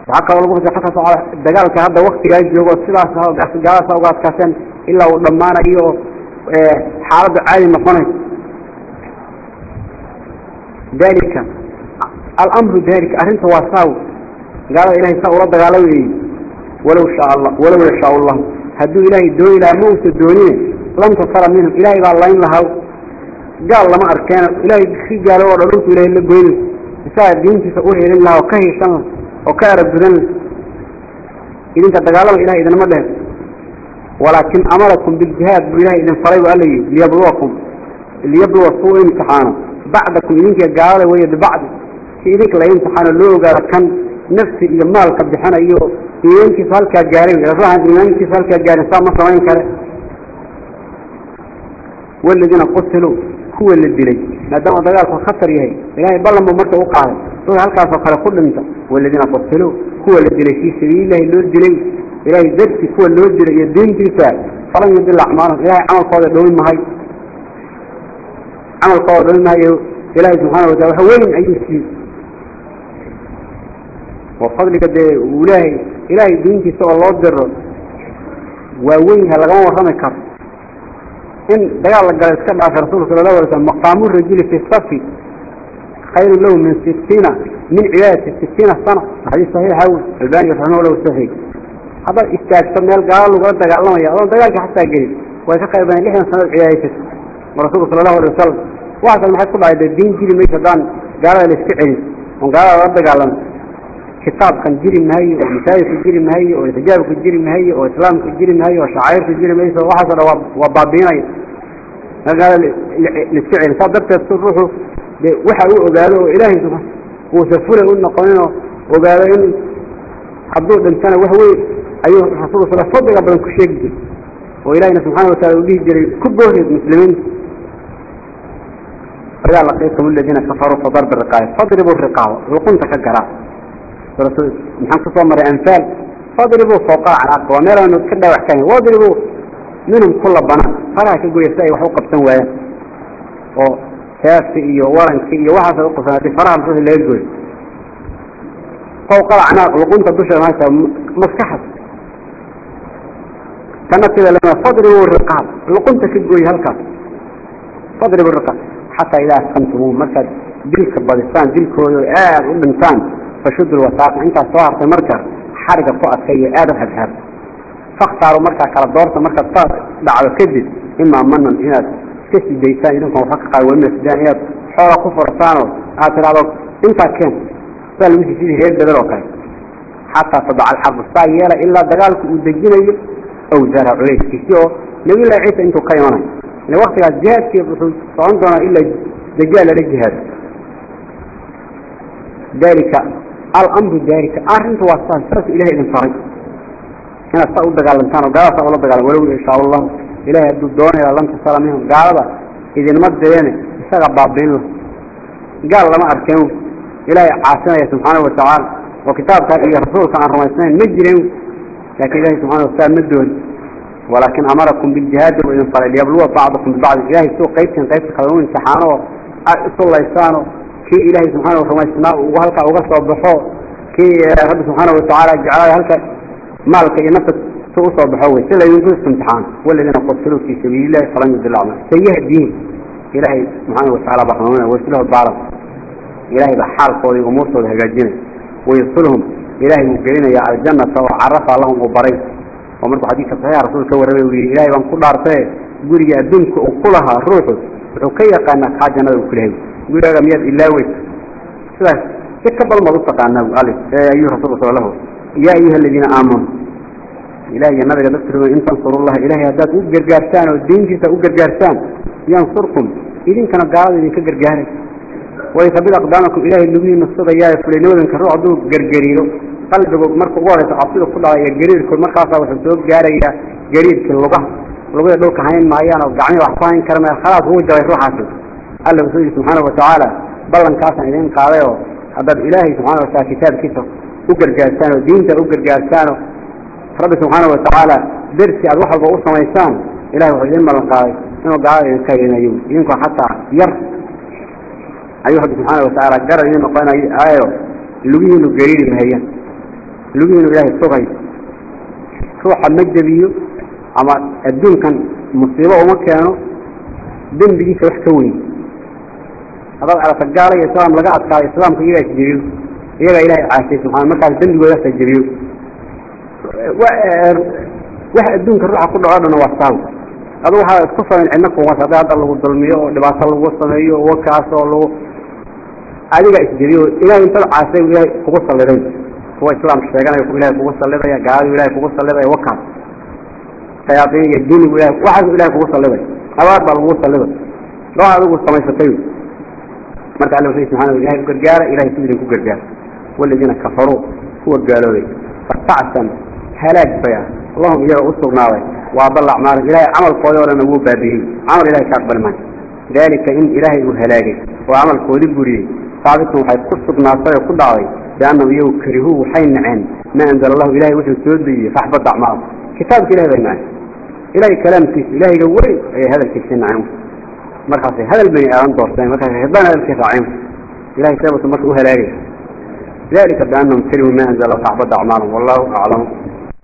وحكى الله فسر حسب دقالك هذا وقت جاي جوجو السلاس قال سوقات كاسن إلا ودمان أيه آه، حالة عالي مقنه ذلك الأمر ذلك أرنت واساو. قال إلهي سأرد قالوا ولو شاء الله ولو شاء الله. هدو إلهي دو إلى موت الدونين لم تصر منهم إلهي قال الله إنها قال لما أركان إلهي بخي قالوا ورعوت إلهي اللي قوينه إساء دينتي سأوحي إلى الله وكهي سمه وكأرب ذنه إذن تتقالوا إلهي إذن مدهب ولكن أمركم بالجهاد بإلهي إذن فريب علي ليبلوكم ليبلو الصوء امتحانه بعدكم إذنك قالوا وهي ببعض في إذنك لا يمتحان اللوغ قال كان نفسي إذا مالك بحنا إيوه إذنك فالك قارين رفعها إذنك فالك قارين صار مصر وين كره والذين قتلوا هو اللي الدلي ما دام دغالك خطر يهي إلهي بلن بمرته وقعه هو هلكا فقال كل انت والذين قتلوا هو اللي الدلي في سبيل الله اللي ilaahay darti kuwa loo dira iyo diintiisa falan yudil acmaalahum ilahay camalkooda dhowin mahay. Camalkooda dhowin mahayo ilaahay subxaana watala waxa weyn ayuu siiyey. Oo fadliga dee ilaahay ilaahay diintiisa oo loo diro waa weynha lagama warrami karo. In dagaal la gala iska dhaafay rasuulka sala allahu alay slam maqaamu rajuli fi safi khayru low min sitiina min cibaadati sitiina sana. Xadiis saxiixa wey albaani raximahullah saxiix وسلم مقام الرجل في الصف خير له من ستين من عيادة ستين سنة هذه صحيح أول الباني يفهمه له صحيح هذا استاكتر من القال وقال دجال الله يا الله دجال حتى قريب ويتقى بين لحنا سنة عيادة ورسول صلى الله عليه وسلم واحد ما حد طبعا الدين جري ميت دان قال الاستعري وقال رد قال كتاب كان جري مهي ومساجد جري مهي وحجاب جري مهي وإسلام جري مهي وشعائر جري مهي وحصل وبابين قال للسعر صدرت الصروح وحا وقالوا إلهي سبحانه وسفوله قلنا قانونه وقالوا إن حضور الإنسان وهو أيها الرسول صلى الله عليه وسلم قبل كشيك وإلهينا سبحانه وتعالى وبيه جري كبه المسلمين فإذا لقيتم الذين كفروا فضرب الرقاب فاضربوا الرقاب وقلت كالقراء رسول محمد صلى الله عليه وسلم فاضربوا فوقع العقل وميرا نتكدى وحكاية واضربوا منهم كل بنا فلا كقول يستأي وحوق قبطان وياه وكافي إيو ورنكي إيو وحاسة وقفنا هذه فرها بسوه اللي يقول فوق العناق وقنت بشر ماشا مسكحت كانت كذا لما فاضربوا الرقاب. وقنت كقول هلكا فاضربوا الرقاب. حتى إذا أسخنتموه مركز دلك بادستان دلك آه والإنسان فشد الوثاق. أنت صار في مركز حركة فوق كي آدم هذهب. فاختاروا مركز كلا دورة مركز صار دعوة كدد إما منا هنا كسي ديسان إنكم فققا وإما سدان هنا حول كفر ثانو. آتر هذا إنت كان فالمسي سيدي هير بدلوكا حتى تضع الحرب الصايرة إلا دقالك awsara culayskiisi oo nabillahi ciisa intuu ka imanay ile waktigaas jihaadkii wuxuu socon doonaa ilaa dajaal lala jihaado daalika alamru daalika arrintu waa saas saas ilahay idin faray inaad saa u dagaalantaan oo gaaladaa ula dagaalan walow inshaa allahu ilahay hadduu doonaya lan tasala gaalada idinma direene isaga baabiin lah gaal lama arkeen ilaahay caasinaya subxaanahu watacaala oo kitaabkan iyo rasuulka aan rumaysnayn ma jireen laakiin ilahay subxana wataala ma dooni ولكن أمركم بالجهاد وإن صار ليبلوا بعضكم ببعض إلهي سوء قيبتين قيبت قانون امتحانه أصل الله يسانه كي إلهي سبحانه وتعالى وهلك أغسط وبحوه كي رب سبحانه وتعالى جعله هلك مالك ينفس سوء وبحوه سلا ينفس امتحان والذين قتلوا في سبيل الله فلن يدل عمل سيئ الدين إلهي سبحانه وتعالى بحرمونه ويسله الضارب إلهي بحال قوضي أمور صوت هجاجين ويصلهم إلهي مقرين يا الجنة وعرف لهم وبريد oo markuu xadiidka saxiixa rasuulka ka warramay uu yidhi ilaahay baan ku dhaartee guriga adduunka uu ku lahaa ruuxu wuxuu ka yaqaanaa kaa jannada uu ku gurigaaga miyaad ilaaweyd sidaas si ka badan baad u taqaanaa ali ayuu rasuulku sal lahu yaa ayuha aladiina aamanu ilahi iyo nabiga dadki rumay in tansurullaha ilahay haddaad u gargaartaan oo diintiisa u gargaarsaan yansurkum idinkana gaalada idinka gargaaray wayabid aqdaamakum ilaahay lugihiina sudayaayo fulaynawadanka ruux hadduu gargariyo qalbigu markuu ugu horeysa cabsida ku dhacaya gariirku markaasa wuxuu soo gaarayaa gariirkii lugaha. Lugada dhulka hayn maayaan oo gacmihi wax ku hayn kara meel khalaas ugu jabay ruuxaasi. Alla wuxuu yidhi subxaana watacaala ballankaasaan idiin qaaday oo haddaad ilaahay subxana wataala kitaabkiisa u gargaarsaan oo diinta u gargaarsaan oo rabbi subxaana watacaala dersi aad wax walba u samaysaan ilahay wuxuu idiin ballan qaaday inuu gaalada idinka helinayo idinkoo xataa yar. Ayuu rabbi subxaana watacaala garar idin noqonayo lugihiinu gariiri lahayaan lugihiinu ilaahay sugay ruuxa ma jebiyo ama adduunkan musiibo uma keeno dembigiisa wax ka weyn hadaad aragta gaala iyo islaam laga adkaado islaamka iyagaa isjebiyo iyagaa ilahay caasiyay subxana markaas dembigoodaasa jebiyo wax adduunka ruuxa ku dhaco dhana waa saaw adu waxaa isku samayn cidna kumas hadda hadda lagu dulmiyo oo dhibaato lagu sameeyo wakaas oo lagu adiga isjebiyo ilahay intada caasay ilahay kugu saliday kuwa islaamka sheeganaya ilahay kugu salidaya gaaladu ilahay kugu salidaya wakaas shayaaiin iyo ilahay waxaasu ilahay kugu saliday abaar baa lagu saliday loo adigu samaysatay marka alla wuxuu subxana ilahay u gargaara ilahay si idinku gargaara. Waladiina kafaruu kuwa gaaloobay fatacsan halaag bay ah lahum iyaga u sugnaaday. Waa dal acmaalum ilahay camalkoodii o dhan wuu baabiyey camal ilahay ka aqbali maayo dalika in ilaahay uu halaagay. Oo camalkoodii buriyey saabitun waxay ku sugnaatay oo ku dhacday لأنه يو كرهوه وحين عين ما أنزل الله إلهي وحي السودي فاحبط معه كتاب كلاه بين معين إلهي كلامك إلهي جوري أي هذا الكيس عين مرخصي هذا البني آدم دورتين مرخصي هذا هذا الكيس عين إلهي ثابت مرخوها وهلاقي ذلك بأنهم كرهوا ما أنزل الله فاحبط معه والله أعلم.